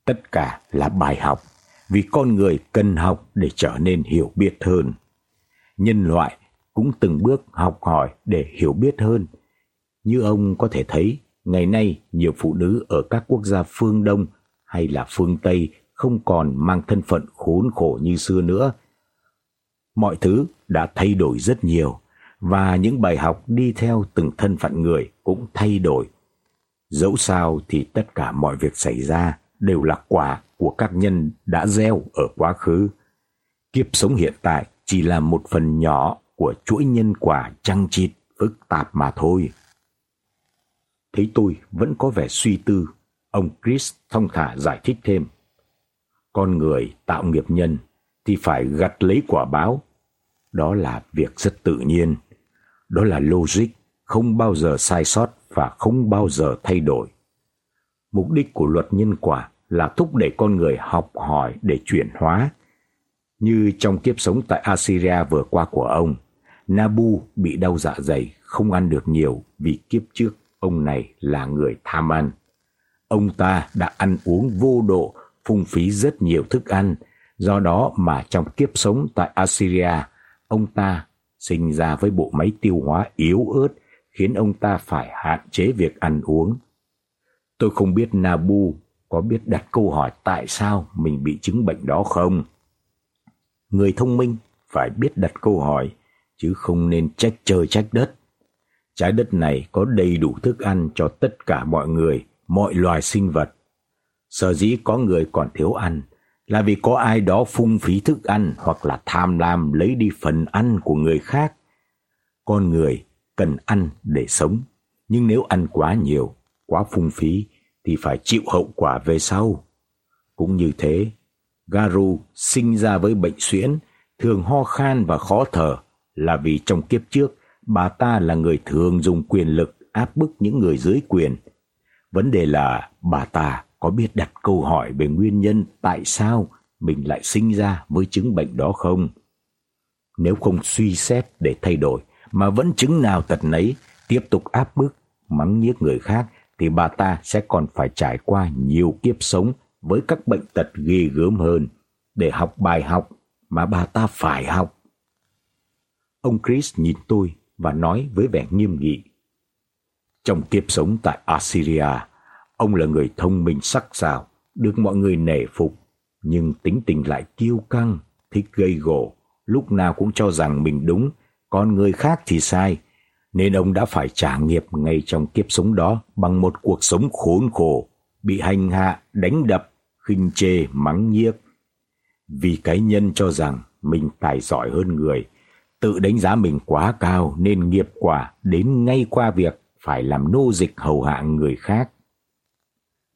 Tất cả là bài học, vì con người cần học để trở nên hiểu biết hơn. Nhân loại cũng từng bước học hỏi để hiểu biết hơn như ông có thể thấy, ngày nay nhiều phụ nữ ở các quốc gia phương Đông hay là phương Tây không còn mang thân phận khốn khổ như xưa nữa. Mọi thứ đã thay đổi rất nhiều và những bài học đi theo từng thân phận người cũng thay đổi. Dẫu sao thì tất cả mọi việc xảy ra đều là quả của các nhân đã gieo ở quá khứ. Kiếp sống hiện tại chỉ là một phần nhỏ của chuỗi nhân quả chằng chịt phức tạp mà thôi. Thấy tôi vẫn có vẻ suy tư, ông Chris thông thả giải thích thêm. Con người tạo nghiệp nhân thì phải gặt lấy quả báo. Đó là việc rất tự nhiên. Đó là logic, không bao giờ sai sót và không bao giờ thay đổi. Mục đích của luật nhân quả là thúc đẩy con người học hỏi để chuyển hóa. Như trong kiếp sống tại Assyria vừa qua của ông, Nabu bị đau dạ dày, không ăn được nhiều vì kiếp trước ông này là người tham ăn. Ông ta đã ăn uống vô độ, phung phí rất nhiều thức ăn, do đó mà trong kiếp sống tại Assyria, ông ta sinh ra với bộ máy tiêu hóa yếu ớt, khiến ông ta phải hạn chế việc ăn uống. Tôi không biết Nabu có biết đặt câu hỏi tại sao mình bị chứng bệnh đó không. Người thông minh phải biết đặt câu hỏi chứ không nên trách trời trách đất. Trái đất này có đầy đủ thức ăn cho tất cả mọi người, mọi loài sinh vật. Sở dĩ có người còn thiếu ăn là vì có ai đó phung phí thức ăn hoặc là tham lam lấy đi phần ăn của người khác. Con người cần ăn để sống, nhưng nếu ăn quá nhiều, quá phung phí thì phải chịu hậu quả về sau. Cũng như thế, Garu sinh ra với bệnh suyễn, thường ho khan và khó thở là vì trong kiếp trước bà ta là người thường dùng quyền lực áp bức những người dưới quyền. Vấn đề là bà ta có biết đặt câu hỏi về nguyên nhân tại sao mình lại sinh ra với chứng bệnh đó không? Nếu không suy xét để thay đổi mà vẫn chứng nào tật nấy, tiếp tục áp bức, mắng nhiếc người khác thì bà ta sẽ còn phải trải qua nhiều kiếp sống với các bệnh tật ghê gớm hơn để học bài học mà bà ta phải học. Ông Chris nhìn tôi và nói với vẻ nghiêm nghị. Trong kiếp sống tại Assyria, ông là người thông minh sắc sảo, được mọi người nể phục, nhưng tính tình lại kiêu căng, thích gây gổ, lúc nào cũng cho rằng mình đúng, còn người khác thì sai, nên ông đã phải trả nghiệp ngay trong kiếp sống đó bằng một cuộc sống khốn khổ, bị hành hạ, đánh đập, khinh chê, mắng nhiếc. Vì cái nhân cho rằng mình tài giỏi hơn người, tự đánh giá mình quá cao nên nghiệp quả đến ngay qua việc phải làm nô dịch hầu hạ người khác.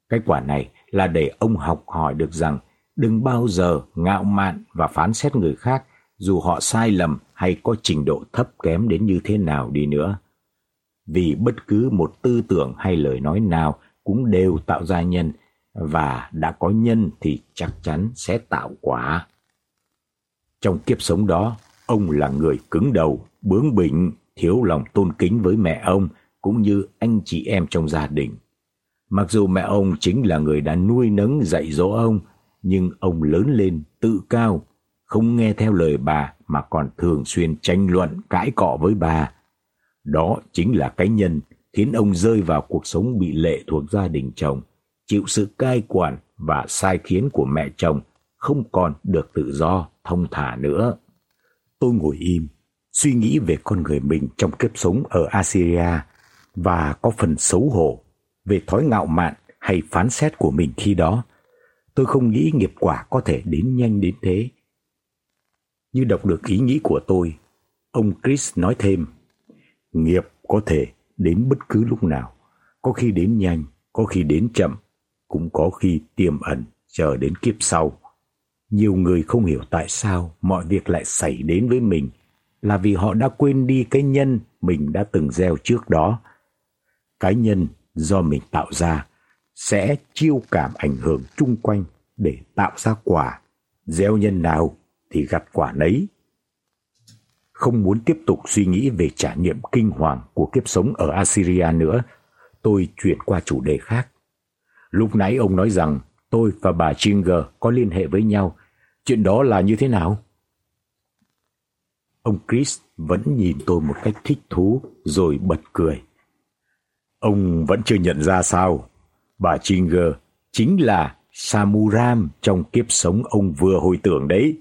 Kết quả này là để ông học hỏi được rằng đừng bao giờ ngạo mạn và phán xét người khác dù họ sai lầm hay có trình độ thấp kém đến như thế nào đi nữa. Vì bất cứ một tư tưởng hay lời nói nào cũng đều tạo ra nhân và đã có nhân thì chắc chắn sẽ tạo quả. Trong kiếp sống đó, ông là người cứng đầu, bướng bỉnh, thiếu lòng tôn kính với mẹ ông cũng như anh chị em trong gia đình. Mặc dù mẹ ông chính là người đã nuôi nấng dạy dỗ ông, nhưng ông lớn lên tự cao, không nghe theo lời bà mà còn thường xuyên tranh luận cãi cọ với bà. Đó chính là cái nhân khiến ông rơi vào cuộc sống bị lệ thuộc gia đình chồng, chịu sự cai quản và sai khiến của mẹ chồng, không còn được tự do, thông thả nữa. Tôi ngồi im, suy nghĩ về con người mình trong kiếp sống ở Assyria và có phần xấu hổ về thói ngạo mạn hay phán xét của mình khi đó. Tôi không nghĩ nghiệp quả có thể đến nhanh đến thế. Như đọc được ý nghĩ của tôi, ông Chris nói thêm, nghiệp có thể đến bất cứ lúc nào, có khi đến nhanh, có khi đến chậm, cũng có khi tiềm ẩn chờ đến kiếp sau. Nhiều người không hiểu tại sao mọi việc lại xảy đến với mình là vì họ đã quên đi cái nhân mình đã từng gieo trước đó. Cái nhân do mình tạo ra sẽ chiêu cảm ảnh hưởng chung quanh để tạo ra quả. Gieo nhân nào thì gặt quả nấy. Không muốn tiếp tục suy nghĩ về trải nghiệm kinh hoàng của kiếp sống ở Assyria nữa, tôi chuyển qua chủ đề khác. Lúc nãy ông nói rằng tôi và bà Jinger có liên hệ với nhau. Chuyện đó là như thế nào? Ông Chris vẫn nhìn tôi một cách thích thú rồi bật cười. Ông vẫn chưa nhận ra sao? Bà Jinger chính là Samuram trong kiếp sống ông vừa hồi tưởng đấy.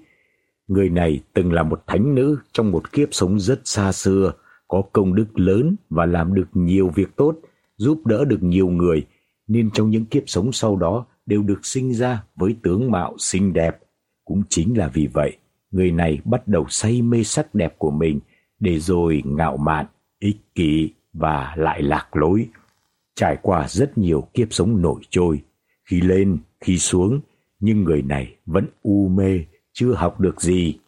Người này từng là một thánh nữ trong một kiếp sống rất xa xưa, có công đức lớn và làm được nhiều việc tốt, giúp đỡ được nhiều người, nên trong những kiếp sống sau đó đều được sinh ra với tướng mạo xinh đẹp. Cũng chính là vì vậy, người này bắt đầu say mê sắc đẹp của mình để rồi ngạo mạn, ích kỷ và lại lạc lối. Trải qua rất nhiều kiếp sống nổi trôi, khi lên, khi xuống, nhưng người này vẫn u mê, chưa học được gì.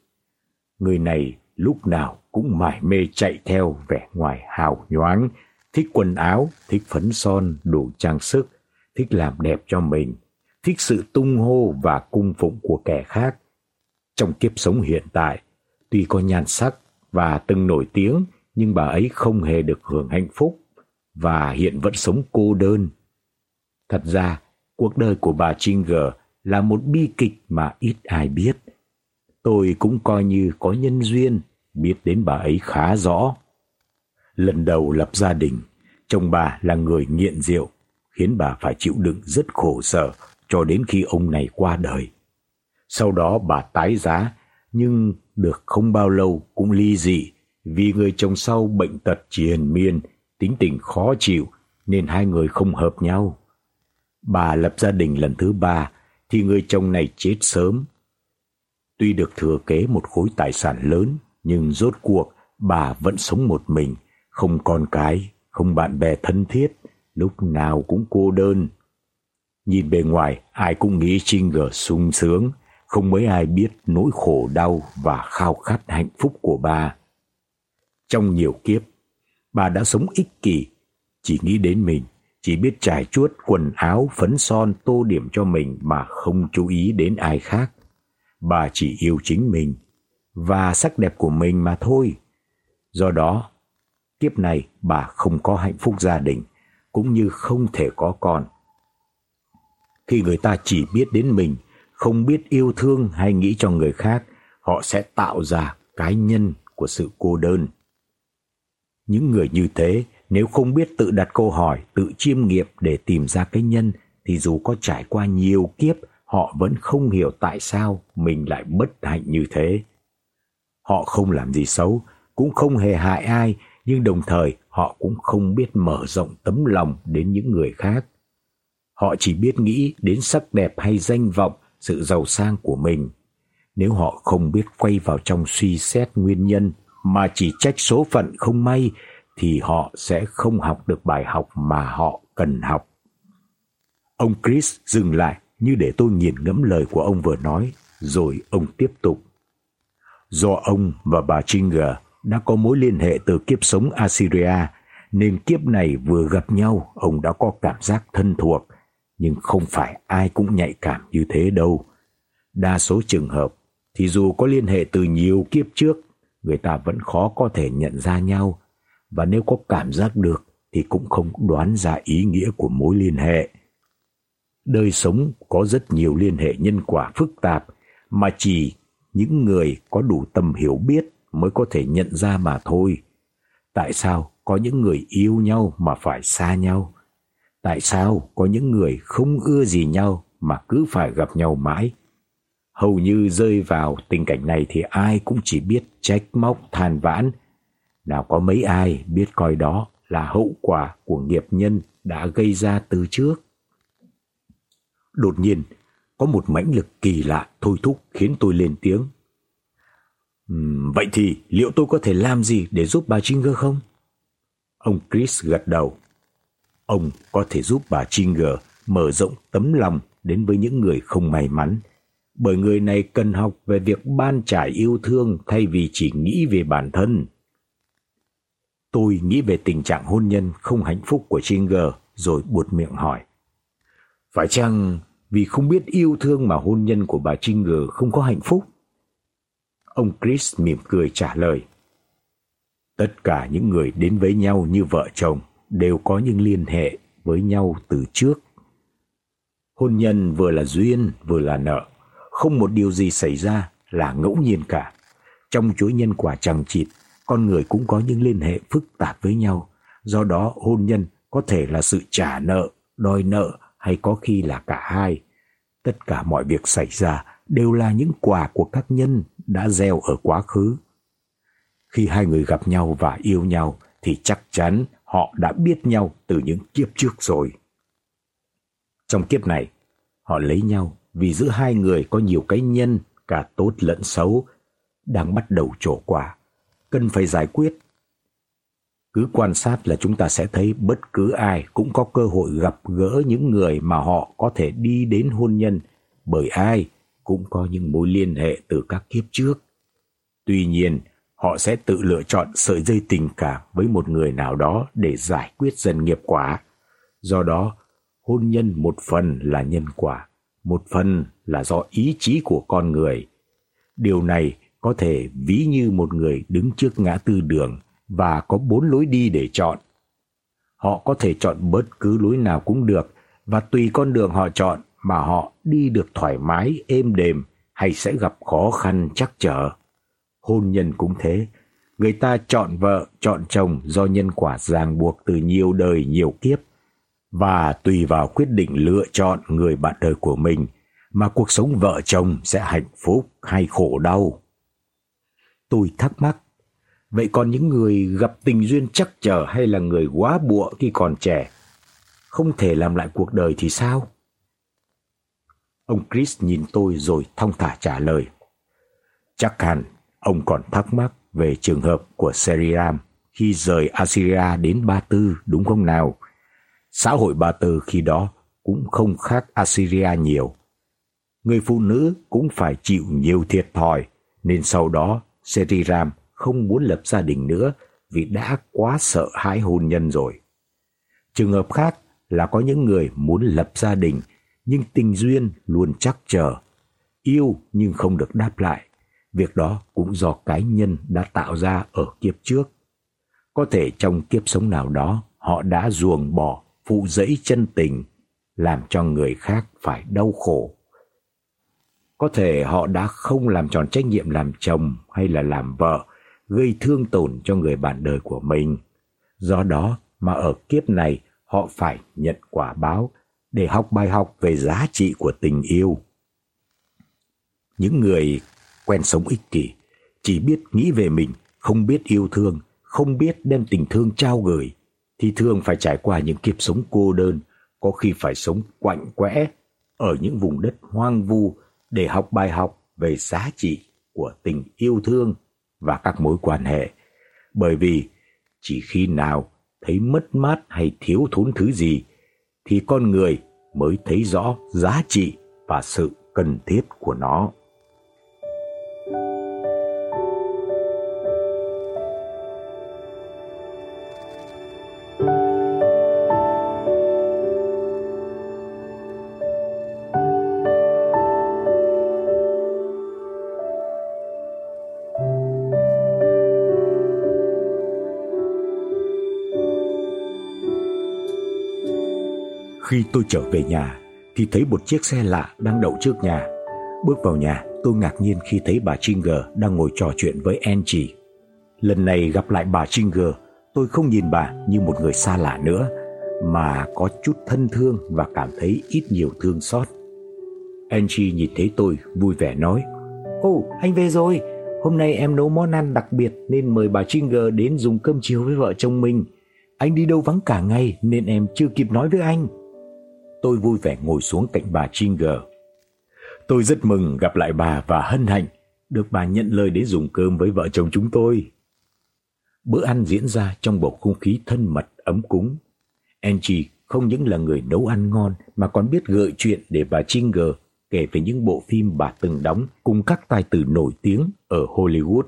Người này lúc nào cũng mải mê chạy theo vẻ ngoài hào nhoáng, thích quần áo, thích phấn son, đồ trang sức, thích làm đẹp cho mình, thích sự tung hô và cung phụng của kẻ khác. Trong kiếp sống hiện tại, tuy có nhan sắc và từng nổi tiếng, nhưng bà ấy không hề được hưởng hạnh phúc và hiện vẫn sống cô đơn. Thật ra, cuộc đời của bà Chinger là một bi kịch mà ít ai biết. Tôi cũng coi như có nhân duyên biết đến bà ấy khá rõ. Lần đầu lập gia đình, chồng bà là người nghiện rượu, khiến bà phải chịu đựng rất khổ sở cho đến khi ông này qua đời. Sau đó bà tái giá, nhưng được không bao lâu cũng ly dị vì người chồng sau bệnh tật triền miên tính tình khó chịu nên hai người không hợp nhau. Bà lập gia đình lần thứ ba thì người chồng này chết sớm. Tuy được thừa kế một khối tài sản lớn nhưng rốt cuộc bà vẫn sống một mình, không con cái, không bạn bè thân thiết, lúc nào cũng cô đơn. Nhìn bề ngoài ai cũng nghĩ Singer sung sướng, không mấy ai biết nỗi khổ đau và khao khát hạnh phúc của bà. Trong nhiều kiếp, bà đã sống ích kỷ, chỉ nghĩ đến mình, chỉ biết trải chuốt quần áo, phấn son tô điểm cho mình mà không chú ý đến ai khác. Bà chỉ yêu chính mình và sắc đẹp của mình mà thôi. Do đó, kiếp này bà không có hạnh phúc gia đình cũng như không thể có con. Khi người ta chỉ biết đến mình, không biết yêu thương hay nghĩ cho người khác, họ sẽ tạo ra cái nhân của sự cô đơn. Những người như thế nếu không biết tự đặt câu hỏi, tự chiêm nghiệm để tìm ra cái nhân thì dù có trải qua nhiều kiếp, họ vẫn không hiểu tại sao mình lại bất hạnh như thế. Họ không làm gì xấu, cũng không hề hại ai, nhưng đồng thời họ cũng không biết mở rộng tấm lòng đến những người khác. Họ chỉ biết nghĩ đến sắc đẹp hay danh vọng, sự giàu sang của mình. Nếu họ không biết quay vào trong suy xét nguyên nhân mà chỉ trách số phận không may thì họ sẽ không học được bài học mà họ cần học. Ông Chris dừng lại như để tôi nghiền ngẫm lời của ông vừa nói, rồi ông tiếp tục. Do ông và bà Chinger đã có mối liên hệ từ kiếp sống Assyria, nên kiếp này vừa gặp nhau, ông đã có cảm giác thân thuộc, nhưng không phải ai cũng nhạy cảm như thế đâu. Đa số trường hợp thì dù có liên hệ từ nhiều kiếp trước, người ta vẫn khó có thể nhận ra nhau và nếu có cảm giác được thì cũng không đoán ra ý nghĩa của mối liên hệ. Đời sống có rất nhiều liên hệ nhân quả phức tạp mà chỉ những người có đủ tầm hiểu biết mới có thể nhận ra mà thôi. Tại sao có những người yêu nhau mà phải xa nhau? Tại sao có những người không ưa gì nhau mà cứ phải gặp nhau mãi? Hầu như rơi vào tình cảnh này thì ai cũng chỉ biết trách móc than vãn nào có mấy ai biết coi đó là hậu quả của nghiệp nhân đã gây ra từ trước. Đột nhiên, có một mãnh lực kỳ lạ thôi thúc khiến tôi lên tiếng. Uhm, vậy thì liệu tôi có thể làm gì để giúp bà Jinger không? Ông Chris gật đầu. Ông có thể giúp bà Chinger mở rộng tấm lòng đến với những người không may mắn, bởi người này cần học về việc ban trải yêu thương thay vì chỉ nghĩ về bản thân. Tôi nghĩ về tình trạng hôn nhân không hạnh phúc của Chinger rồi buột miệng hỏi. Phải chăng vì không biết yêu thương mà hôn nhân của bà Chinger không có hạnh phúc? Ông Chris mỉm cười trả lời. Tất cả những người đến với nhau như vợ chồng đều có những liên hệ với nhau từ trước. Hôn nhân vừa là duyên vừa là nợ, không một điều gì xảy ra là ngẫu nhiên cả. Trong chuỗi nhân quả chằng chịt con người cũng có những liên hệ phức tạp với nhau, do đó hôn nhân có thể là sự trả nợ, đòi nợ hay có khi là cả hai. Tất cả mọi việc xảy ra đều là những quả của các nhân đã gieo ở quá khứ. Khi hai người gặp nhau và yêu nhau thì chắc chắn họ đã biết nhau từ những kiếp trước rồi. Trong kiếp này, họ lấy nhau vì giữa hai người có nhiều cái nhân cả tốt lẫn xấu đang bắt đầu trổ quả cần phải giải quyết. Cứ quan sát là chúng ta sẽ thấy bất cứ ai cũng có cơ hội gặp gỡ những người mà họ có thể đi đến hôn nhân, bởi ai cũng có những mối liên hệ từ các kiếp trước. Tuy nhiên, họ sẽ tự lựa chọn sợi dây tình cảm với một người nào đó để giải quyết dần nghiệp quả. Do đó, hôn nhân một phần là nhân quả, một phần là do ý chí của con người. Điều này có thể ví như một người đứng trước ngã tư đường và có bốn lối đi để chọn. Họ có thể chọn bất cứ lối nào cũng được và tùy con đường họ chọn mà họ đi được thoải mái, êm đềm hay sẽ gặp khó khăn chắc trở. Hôn nhân cũng thế, người ta chọn vợ, chọn chồng do nhân quả ràng buộc từ nhiều đời nhiều kiếp và tùy vào quyết định lựa chọn người bạn đời của mình mà cuộc sống vợ chồng sẽ hạnh phúc hay khổ đau. Tôi thắc mắc, Vậy còn những người gặp tình duyên chắc chờ hay là người quá bụa khi còn trẻ, không thể làm lại cuộc đời thì sao? Ông Chris nhìn tôi rồi thong thả trả lời. Chắc hẳn ông còn thắc mắc về trường hợp của Seriram khi rời Assyria đến Ba Tư đúng không nào? Xã hội Ba Tư khi đó cũng không khác Assyria nhiều. Người phụ nữ cũng phải chịu nhiều thiệt thòi nên sau đó Seriram không muốn lập gia đình nữa vì đã quá sợ hãi hôn nhân rồi. Trường hợp khác là có những người muốn lập gia đình nhưng tình duyên luôn chắc chờ, yêu nhưng không được đáp lại. Việc đó cũng do cái nhân đã tạo ra ở kiếp trước. Có thể trong kiếp sống nào đó họ đã ruồng bỏ phụ dẫy chân tình làm cho người khác phải đau khổ. Có thể họ đã không làm tròn trách nhiệm làm chồng hay là làm vợ, gây thương tổn cho người bạn đời của mình. Do đó mà ở kiếp này họ phải nhận quả báo để học bài học về giá trị của tình yêu. Những người quen sống ích kỷ, chỉ biết nghĩ về mình, không biết yêu thương, không biết đem tình thương trao gửi thì thường phải trải qua những kiếp sống cô đơn, có khi phải sống quạnh quẽ ở những vùng đất hoang vu để học bài học về giá trị của tình yêu thương và các mối quan hệ. Bởi vì chỉ khi nào thấy mất mát hay thiếu thốn thứ gì thì con người mới thấy rõ giá trị và sự cần thiết của nó. Khi tôi trở về nhà thì thấy một chiếc xe lạ đang đậu trước nhà. Bước vào nhà, tôi ngạc nhiên khi thấy bà Chinger đang ngồi trò chuyện với Angie. Lần này gặp lại bà Chinger, tôi không nhìn bà như một người xa lạ nữa mà có chút thân thương và cảm thấy ít nhiều thương xót. Angie nhìn thấy tôi vui vẻ nói: "Ồ, anh về rồi. Hôm nay em nấu món ăn đặc biệt nên mời bà Chinger đến dùng cơm chiều với vợ chồng mình. Anh đi đâu vắng cả ngày nên em chưa kịp nói với anh." Tôi vui vẻ ngồi xuống cạnh bà Chinger. Tôi rất mừng gặp lại bà và hân hạnh được bà nhận lời đến dùng cơm với vợ chồng chúng tôi. Bữa ăn diễn ra trong bầu không khí thân mật ấm cúng. Angie không những là người nấu ăn ngon mà còn biết gợi chuyện để bà Chinger kể về những bộ phim bà từng đóng cùng các tài tử nổi tiếng ở Hollywood.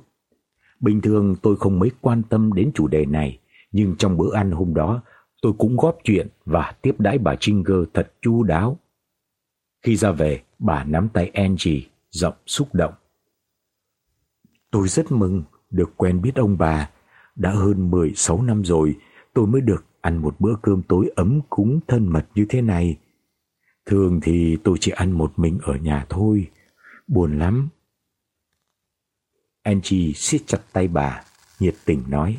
Bình thường tôi không mấy quan tâm đến chủ đề này, nhưng trong bữa ăn hôm đó, tôi cũng góp chuyện và tiếp đãi bà Tringer thật chu đáo. Khi ra về, bà nắm tay Angie, giọng xúc động. Tôi rất mừng được quen biết ông bà. Đã hơn 16 năm rồi, tôi mới được ăn một bữa cơm tối ấm cúng thân mật như thế này. Thường thì tôi chỉ ăn một mình ở nhà thôi, buồn lắm. Angie siết chặt tay bà, nhiệt tình nói: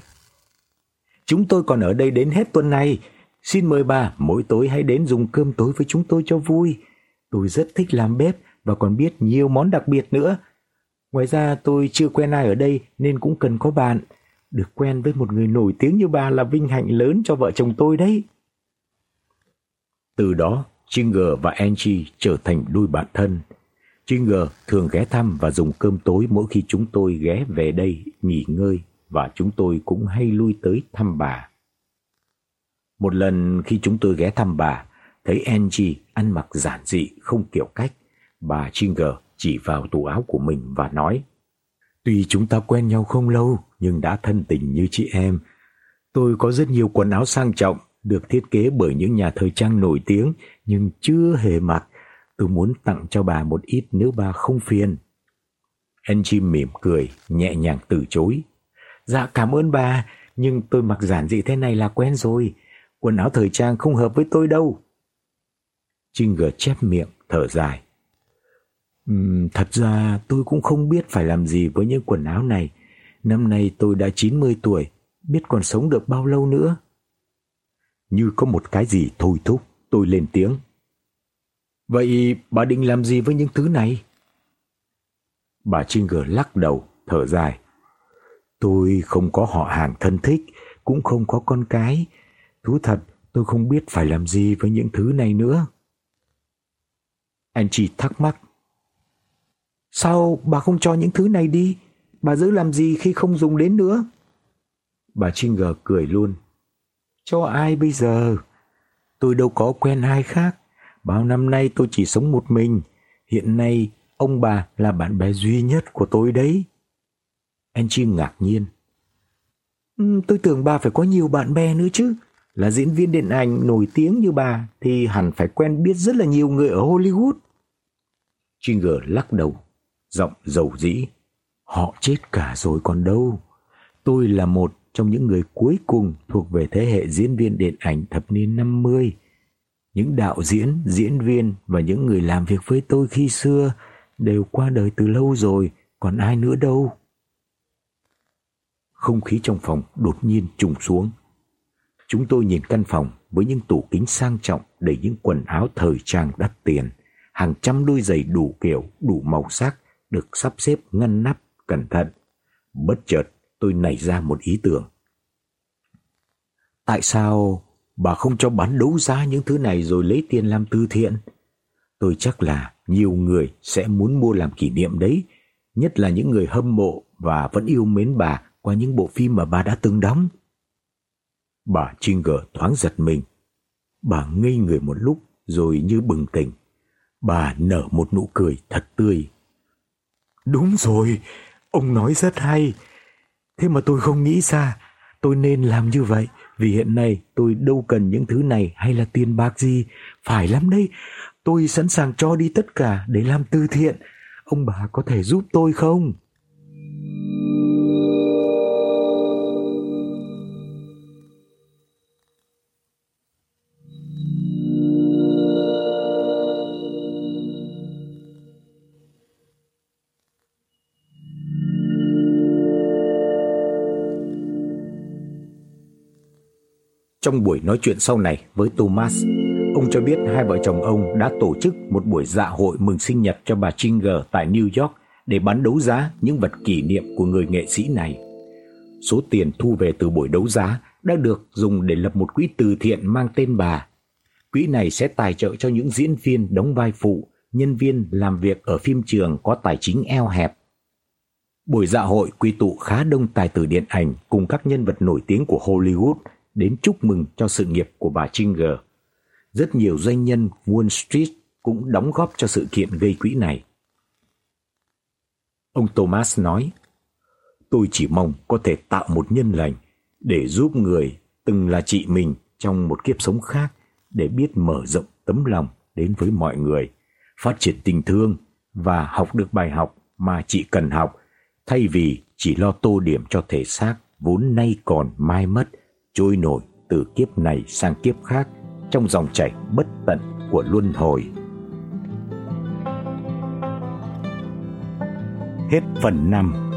Chúng tôi còn ở đây đến hết tuần này. Xin mời bà mỗi tối hãy đến dùng cơm tối với chúng tôi cho vui. Tôi rất thích làm bếp và còn biết nhiều món đặc biệt nữa. Ngoài ra tôi chưa quen ai ở đây nên cũng cần có bạn. Được quen với một người nổi tiếng như bà là vinh hạnh lớn cho vợ chồng tôi đấy. Từ đó, Chinger và Angie trở thành đôi bạn thân. Chinger thường ghé thăm và dùng cơm tối mỗi khi chúng tôi ghé về đây nghỉ ngơi và chúng tôi cũng hay lui tới thăm bà. Một lần khi chúng tôi ghé thăm bà, thấy Angie ăn mặc giản dị không kiểu cách, bà Singer chỉ vào tủ áo của mình và nói: "Tuy chúng ta quen nhau không lâu, nhưng đã thân tình như chị em. Tôi có rất nhiều quần áo sang trọng được thiết kế bởi những nhà thời trang nổi tiếng nhưng chưa hề mặc. Tôi muốn tặng cho bà một ít nếu bà không phiền." Angie mỉm cười, nhẹ nhàng từ chối. Dạ cảm ơn bà, nhưng tôi mặc giản dị thế này là quen rồi. Quần áo thời trang không hợp với tôi đâu. Trinh gờ chép miệng, thở dài. Uhm, thật ra tôi cũng không biết phải làm gì với những quần áo này. Năm nay tôi đã 90 tuổi, biết còn sống được bao lâu nữa. Như có một cái gì thôi thúc, tôi lên tiếng. Vậy bà định làm gì với những thứ này? Bà Trinh gờ lắc đầu, thở dài. Tôi không có họ hàng thân thích, cũng không có con cái. Thú thật, tôi không biết phải làm gì với những thứ này nữa. anh chỉ thắc mắc. Sao bà không cho những thứ này đi? Bà giữ làm gì khi không dùng đến nữa? Bà Trigger cười luôn. Cho ai bây giờ? Tôi đâu có quen ai khác. Bao năm nay tôi chỉ sống một mình. Hiện nay, ông bà là bạn bè duy nhất của tôi đấy. Angie ngạc nhiên. Ừ, tôi tưởng bà phải có nhiều bạn bè nữa chứ. Là diễn viên điện ảnh nổi tiếng như bà thì hẳn phải quen biết rất là nhiều người ở Hollywood. Ginger lắc đầu, giọng dầu dĩ. Họ chết cả rồi còn đâu. Tôi là một trong những người cuối cùng thuộc về thế hệ diễn viên điện ảnh thập niên 50. Những đạo diễn, diễn viên và những người làm việc với tôi khi xưa đều qua đời từ lâu rồi, còn ai nữa đâu. Không khí trong phòng đột nhiên trùng xuống. Chúng tôi nhìn căn phòng với những tủ kính sang trọng đầy những quần áo thời trang đắt tiền, hàng trăm đôi giày đủ kiểu, đủ màu sắc được sắp xếp ngăn nắp cẩn thận. Bất chợt tôi nảy ra một ý tưởng. Tại sao bà không cho bán đấu giá những thứ này rồi lấy tiền làm từ thiện? Tôi chắc là nhiều người sẽ muốn mua làm kỷ niệm đấy, nhất là những người hâm mộ và vẫn yêu mến bà qua những bộ phim mà bà đã từng đóng. Bà Ginger thoáng giật mình. Bà ngây người một lúc rồi như bừng tỉnh. Bà nở một nụ cười thật tươi. Đúng rồi, ông nói rất hay. Thế mà tôi không nghĩ ra, tôi nên làm như vậy vì hiện nay tôi đâu cần những thứ này hay là tiền bạc gì, phải lắm đấy. Tôi sẵn sàng cho đi tất cả để làm từ thiện. Ông bà có thể giúp tôi không? Trong buổi nói chuyện sau này với Thomas, ông cho biết hai vợ chồng ông đã tổ chức một buổi dạ hội mừng sinh nhật cho bà Singer tại New York để bán đấu giá những vật kỷ niệm của người nghệ sĩ này. Số tiền thu về từ buổi đấu giá đã được dùng để lập một quỹ từ thiện mang tên bà. Quỹ này sẽ tài trợ cho những diễn viên đóng vai phụ, nhân viên làm việc ở phim trường có tài chính eo hẹp. Buổi dạ hội quy tụ khá đông tài tử điện ảnh cùng các nhân vật nổi tiếng của Hollywood đến chúc mừng cho sự nghiệp của bà Singer. Rất nhiều doanh nhân Wall Street cũng đóng góp cho sự kiện gây quỹ này. Ông Thomas nói, tôi chỉ mong có thể tạo một nhân lành để giúp người từng là chị mình trong một kiếp sống khác để biết mở rộng tấm lòng đến với mọi người, phát triển tình thương và học được bài học mà chị cần học thay vì chỉ lo tô điểm cho thể xác vốn nay còn mai mất trôi nổi từ kiếp này sang kiếp khác trong dòng chảy bất tận của luân hồi. Hết phần 5